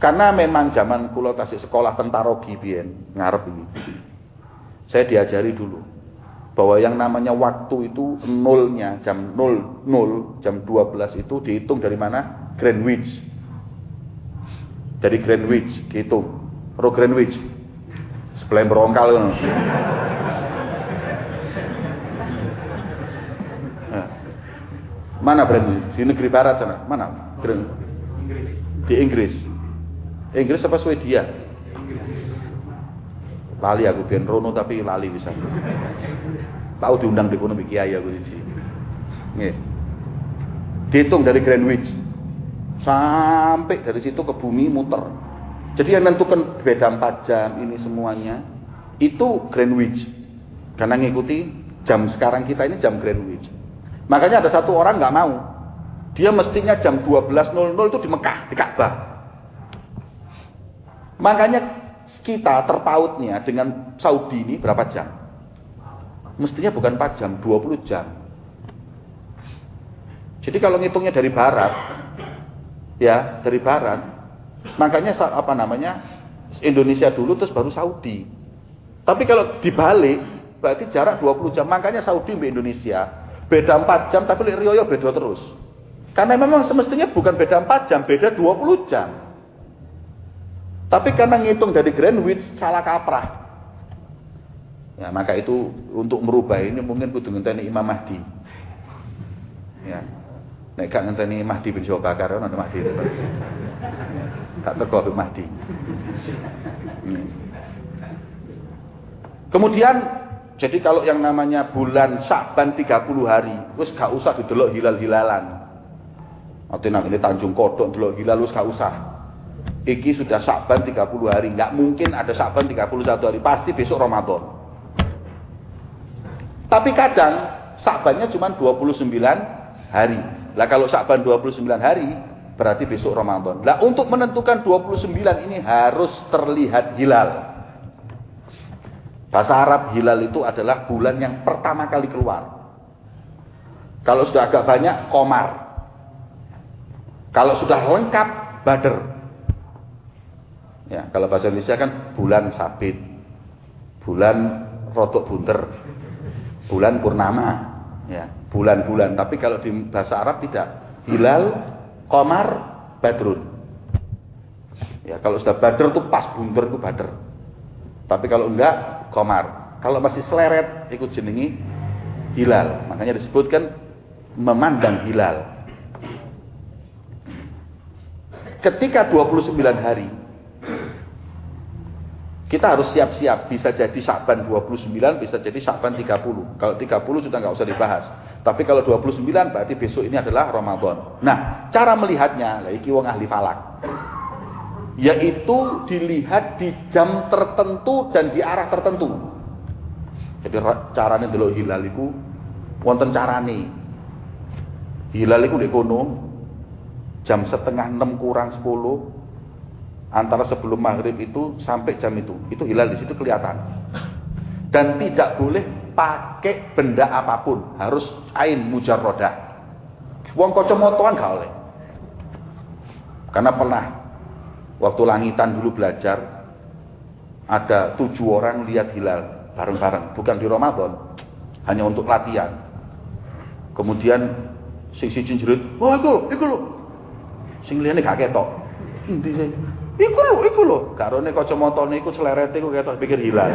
Karena memang zaman kulo tasik sekolah tentara biyen ngarep ini. Saya diajari dulu bahwa yang namanya waktu itu nolnya jam 00 jam 12 itu dihitung dari mana? Greenwich. Dari Greenwich dihitung. Ro Greenwich. Sebelah berongkal Mana brand Di negeri barat sana. Mana? Brand? Di Inggris. Inggris apa Swedia? Lali aku biar rono tapi lali bisa. Tahu diundang di ekonomi kiai aku sih. Nggih. Dihitung dari Greenwich sampai dari situ ke bumi muter. Jadi yang menentukan beda 4 jam ini semuanya itu Greenwich. Karena ngikuti jam sekarang kita ini jam Greenwich. Makanya ada satu orang nggak mau. Dia mestinya jam 12.00 itu di Mekah, di Ka'bah. Makanya kita terpautnya dengan Saudi ini berapa jam? Mestinya bukan 4 jam, 20 jam. Jadi kalau ngitungnya dari barat, ya dari barat, makanya apa namanya Indonesia dulu terus baru Saudi. Tapi kalau dibalik, berarti jarak 20 jam. Makanya Saudi di Indonesia Beda 4 jam tapi Rio Rioyo beda terus. Karena memang semestinya bukan beda 4 jam, beda 20 jam. Tapi karena ngitung dari Greenwich salah kaprah. Ya, maka itu untuk merubah ini mungkin kudu ngenteni Imam Mahdi. Ya. Nek gak ngenteni Mahdi bin Bakar ono Mahdi. Gak teko Mahdi. Hmm. Kemudian jadi kalau yang namanya bulan Sa'ban 30 hari, wis gak usah didelok hilal-hilalan. Artinya ini Tanjung Kodok delok hilal wis gak usah. Iki sudah Sa'ban 30 hari, nggak mungkin ada Sa'ban 31 hari, pasti besok Ramadan. Tapi kadang Sa'bannya cuma 29 hari. Lah kalau Sa'ban 29 hari, berarti besok Ramadan. Lah untuk menentukan 29 ini harus terlihat hilal. Bahasa Arab hilal itu adalah bulan yang pertama kali keluar. Kalau sudah agak banyak, komar. Kalau sudah lengkap, badar. Ya, kalau bahasa Indonesia kan bulan sabit, bulan rotok bunter, bulan purnama, ya, bulan-bulan. Tapi kalau di bahasa Arab tidak, hilal, komar, badrun. Ya, kalau sudah badar itu pas bunter itu badar. Tapi kalau enggak, komar. Kalau masih seleret ikut jenengi hilal. Makanya disebutkan memandang hilal. Ketika 29 hari kita harus siap-siap. Bisa jadi Syakban 29 bisa jadi Syakban 30 kalau 30 sudah nggak usah dibahas. Tapi kalau 29 berarti besok ini adalah Ramadan. Nah cara melihatnya lagi wong ahli falak. Yaitu dilihat di jam tertentu dan di arah tertentu. Jadi caranya dulu hilal itu wonten carane. Hilal di kono jam setengah enam kurang sepuluh antara sebelum maghrib itu sampai jam itu. Itu hilal di situ kelihatan. Dan tidak boleh pakai benda apa pun. Harus ain mujarrodah. Wong kocomotoan gak oleh. Karena pernah waktu langitan dulu belajar ada tujuh orang lihat hilal bareng-bareng. Bukan di Ramadan hanya untuk latihan. Kemudian sing siji jerit oh iku iku lho. Sing liyane gak ketok. Endi iku lho. Iku lho karone kacamatane iku slerete iku ketok pikir hilang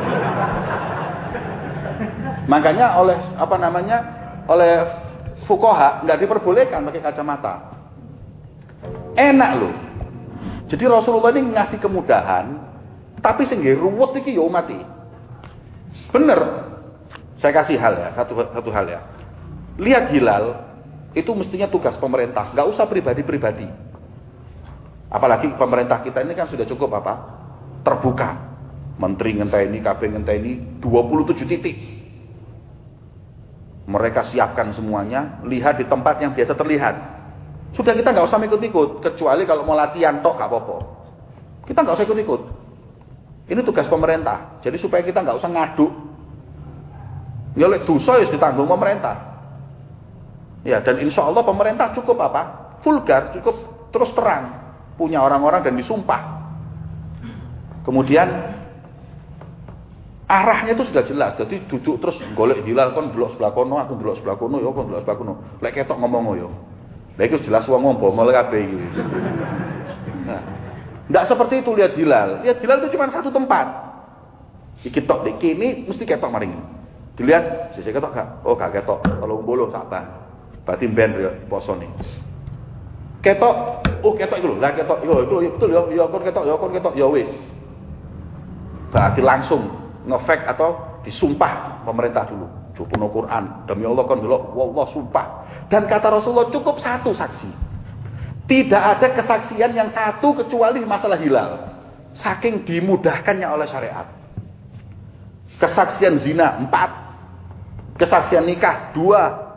makanya oleh apa namanya oleh fukoha nggak diperbolehkan pakai kacamata. Enak loh jadi Rasulullah ini ngasih kemudahan tapi sehingga ruwet iki ya mati. Bener. Saya kasih hal ya satu satu hal ya. Lihat hilal itu mestinya tugas pemerintah, nggak usah pribadi-pribadi. Apalagi pemerintah kita ini kan sudah cukup apa? Terbuka. Menteri ngenteni, KB ngenteni 27 titik. Mereka siapkan semuanya, lihat di tempat yang biasa terlihat. Sudah kita nggak usah ikut-ikut, kecuali kalau mau latihan tok nggak apa-apa. Kita nggak usah ikut-ikut. Ini tugas pemerintah. Jadi supaya kita nggak usah ngaduk. Ya oleh dosa ya ditanggung pemerintah. Ya, dan insya Allah pemerintah cukup apa? Vulgar, cukup terus terang. Punya orang-orang dan disumpah. Kemudian arahnya itu sudah jelas. Jadi duduk terus golek hilal kon delok sebelah kono, aku delok sebelah kono, yo kon delok sebelah kono. Lek ketok ngomong yo. Lek itu jelas wong ngomong mulai kabeh iki. Nah, seperti itu lihat hilal. Lihat hilal itu cuma satu tempat. Iki tok di kini mesti ketok maring. Dilihat, sisi ketok gak? Oh gak ketok. Kalau bolo sabar. Berarti ben ya posone. Ketok, oh ketok itu lah ketok, yo itu betul yo, yo kon ketok, yo kon ketok, yo wis. Berarti langsung ngefek atau disumpah pemerintah dulu. Jupuno Quran, demi Allah kon dulu, wallah sumpah. Dan kata Rasulullah cukup satu saksi. Tidak ada kesaksian yang satu kecuali masalah hilal. Saking dimudahkannya oleh syariat. Kesaksian zina empat, kesaksian nikah dua,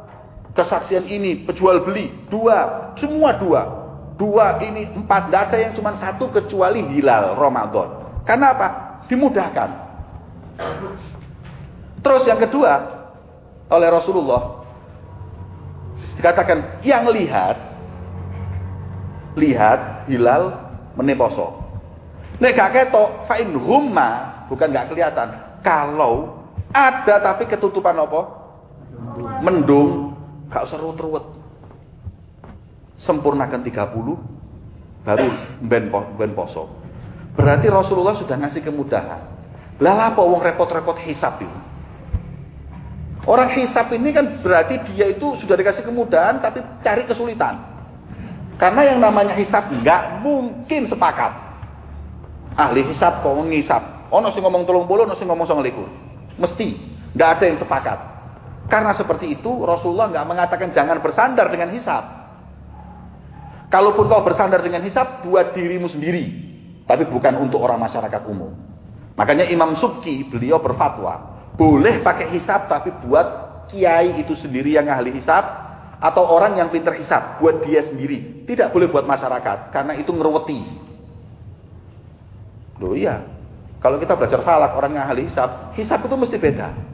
kesaksian ini, penjual beli, dua, semua dua. Dua ini empat, ada yang cuma satu kecuali hilal Ramadan. Karena apa? Dimudahkan. Terus yang kedua, oleh Rasulullah, dikatakan, yang lihat, lihat hilal meneposo. Nek gak ketok, fa'in humma, bukan gak kelihatan. Kalau ada tapi ketutupan apa? Mendung, Gak usah ruwet-ruwet. Sempurnakan 30 baru ben, ben poso. Berarti Rasulullah sudah ngasih kemudahan. Lah apa wong repot-repot hisap itu? Orang hisap ini kan berarti dia itu sudah dikasih kemudahan tapi cari kesulitan. Karena yang namanya hisap nggak mungkin sepakat. Ahli hisap kok ngisap. Ono sing ngomong tolong ono sing ngomong song Mesti nggak ada yang sepakat. Karena seperti itu Rasulullah nggak mengatakan jangan bersandar dengan hisap. Kalaupun kau bersandar dengan hisap, buat dirimu sendiri. Tapi bukan untuk orang masyarakat umum. Makanya Imam Subki beliau berfatwa. Boleh pakai hisap tapi buat kiai itu sendiri yang ahli hisap. Atau orang yang pinter hisap. Buat dia sendiri. Tidak boleh buat masyarakat. Karena itu ngerweti. Loh iya. Kalau kita belajar falak orang yang ahli hisap. Hisap itu mesti beda.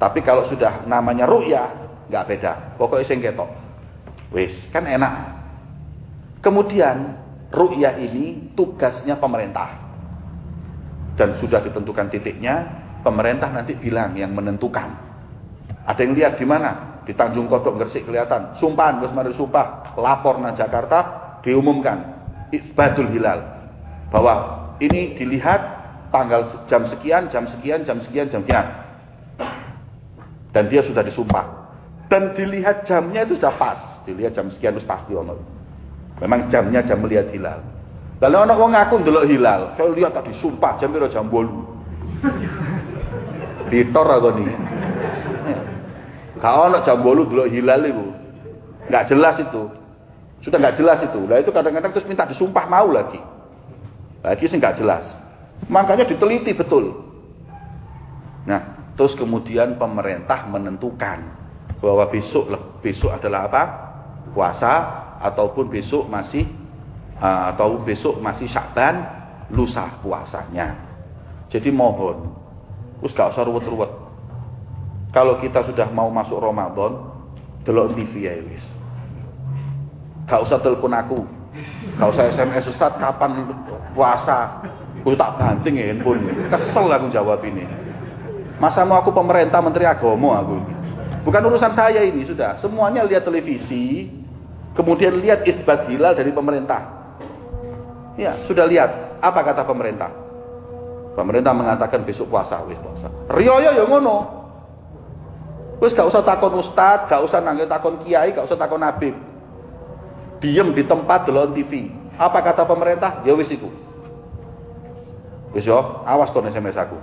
Tapi kalau sudah namanya ru'yah, nggak beda. Pokoknya sing ketok. Wis, kan enak. Kemudian ru'yah ini tugasnya pemerintah. Dan sudah ditentukan titiknya, pemerintah nanti bilang yang menentukan. Ada yang lihat di mana? Di Tanjung Kodok Gresik kelihatan. Sumpahan, wis mari sumpah, lapor nang Jakarta diumumkan Isbatul Hilal bahwa ini dilihat tanggal jam sekian, jam sekian, jam sekian, jam sekian. Dan dia sudah disumpah. Dan dilihat jamnya itu sudah pas. Dilihat jam sekian itu pasti ono. Memang jamnya jam melihat hilal. Lalu ono wong ngaku ndelok hilal. Saya lihat tadi sumpah jam itu jam 8. Ditor atau nih. Kalau ono jam 8 ndelok hilal itu. Enggak jelas itu. Sudah enggak jelas itu. Lah itu kadang-kadang terus minta disumpah mau lagi. Lagi sih enggak jelas. Makanya diteliti betul. Nah, Terus kemudian pemerintah menentukan bahwa besok besok adalah apa? puasa ataupun besok masih atau besok masih Syakban lusa puasanya. Jadi mohon, us gak usah ruwet-ruwet. Kalau kita sudah mau masuk Ramadan, delok TV ya wis. Gak usah telepon aku. Gak usah SMS Ustaz kapan puasa. Aku tak banting ya handphone. Kesel aku jawab ini. Masa mau aku pemerintah menteri agama aku ini. Bukan urusan saya ini sudah. Semuanya lihat televisi, kemudian lihat isbat hilal dari pemerintah. Ya, sudah lihat apa kata pemerintah. Pemerintah mengatakan besok puasa, wis puasa. Riyo ya ngono. Wis gak usah takon ustad, gak usah nangge takon kiai, gak usah takon nabi. Diem di tempat delon TV. Apa kata pemerintah? Ya wis iku. Wis yo, awas kon SMS aku.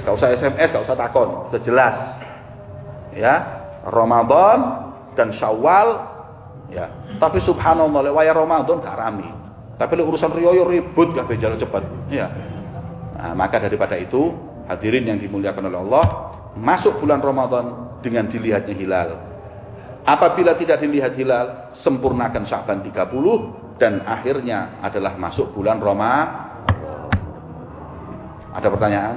Wis gak usah SMS, gak usah takon, sudah jelas. Ya, Ramadan dan Syawal Ya. Tapi subhanallah lek waya Ramadan gak rame. Tapi urusan riyo ribut gak jalan cepat. Ya. Nah, maka daripada itu, hadirin yang dimuliakan oleh Allah, masuk bulan Ramadan dengan dilihatnya hilal. Apabila tidak dilihat hilal, sempurnakan Sya'ban 30 dan akhirnya adalah masuk bulan Ramadan. Ada pertanyaan?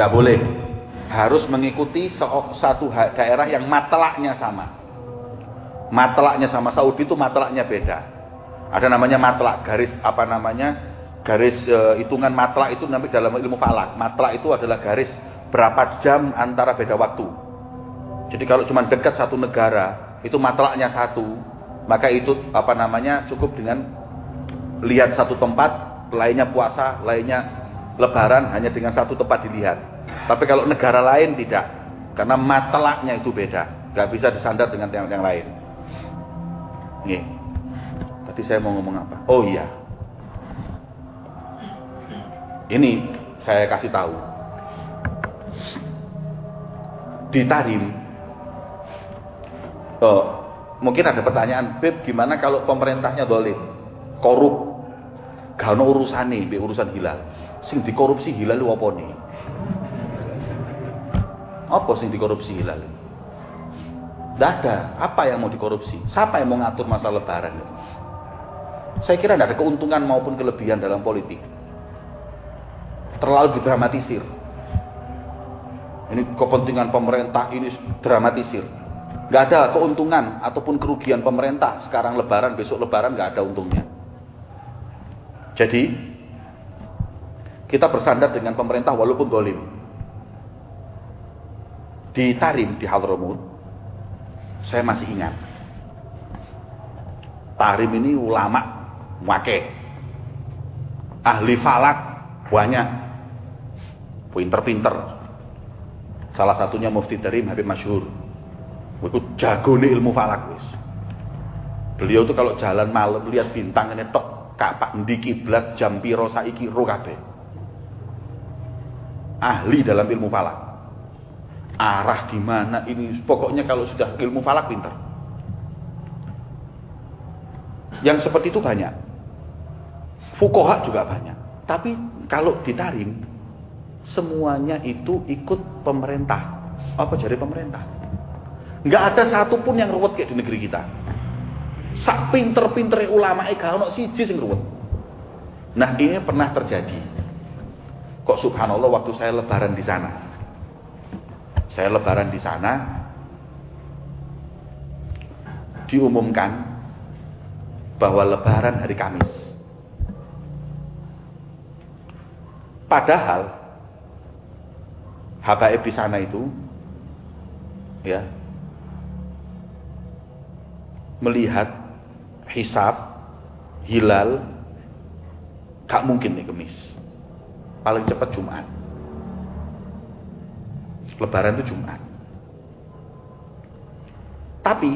Nggak boleh. Harus mengikuti satu daerah yang matlaknya sama. Matlaknya sama. Saudi itu matlaknya beda. Ada namanya matlak garis apa namanya? Garis e, hitungan matlak itu namanya dalam ilmu falak. Matlak itu adalah garis berapa jam antara beda waktu. Jadi kalau cuma dekat satu negara itu matlaknya satu maka itu apa namanya? Cukup dengan lihat satu tempat lainnya puasa lainnya lebaran hanya dengan satu tempat dilihat. Tapi kalau negara lain tidak karena matlaknya itu beda. Nggak bisa disandar dengan yang, yang lain. Nih tadi saya mau ngomong apa? Oh iya. Ini saya kasih tahu. Di Tarim oh, Mungkin ada pertanyaan, Beb, gimana kalau pemerintahnya dolim, korup, gak ada urusan nih, urusan hilal. Sing dikorupsi hilal apa nih? Apa sing dikorupsi hilal? Tidak ada. Apa yang mau dikorupsi? Siapa yang mau ngatur masa lebaran? Saya kira tidak ada keuntungan maupun kelebihan dalam politik. Terlalu didramatisir. Ini kepentingan pemerintah ini dramatisir. Nggak ada keuntungan ataupun kerugian pemerintah. Sekarang lebaran, besok lebaran nggak ada untungnya. Jadi, kita bersandar dengan pemerintah walaupun dolim. Di Tarim, di Hadramut, saya masih ingat. Tarim ini ulama, wake. Ahli falak, banyak. Pinter-pinter. Salah satunya Mufti Tarim Habib Masyhur. Iku jago nih ilmu falak wis. Beliau tuh kalau jalan malam lihat bintang ini tok kapak di kiblat jam piro saiki ro. Ahli dalam ilmu falak. Arah di mana ini pokoknya kalau sudah ilmu falak pintar. Yang seperti itu banyak. Fukoha juga banyak. Tapi kalau ditarim semuanya itu ikut pemerintah. Apa jadi pemerintah? Nggak ada satupun yang ruwet kayak di negeri kita. Sak pinter-pinter ulama eka ono siji sing ruwet. Nah ini pernah terjadi. Kok subhanallah waktu saya lebaran di sana. Saya lebaran di sana diumumkan bahwa lebaran hari Kamis. Padahal habaib di sana itu ya melihat hisab hilal gak mungkin nih kemis paling cepat Jumat. Lebaran itu Jumat. Tapi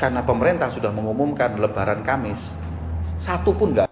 karena pemerintah sudah mengumumkan lebaran Kamis satu pun gak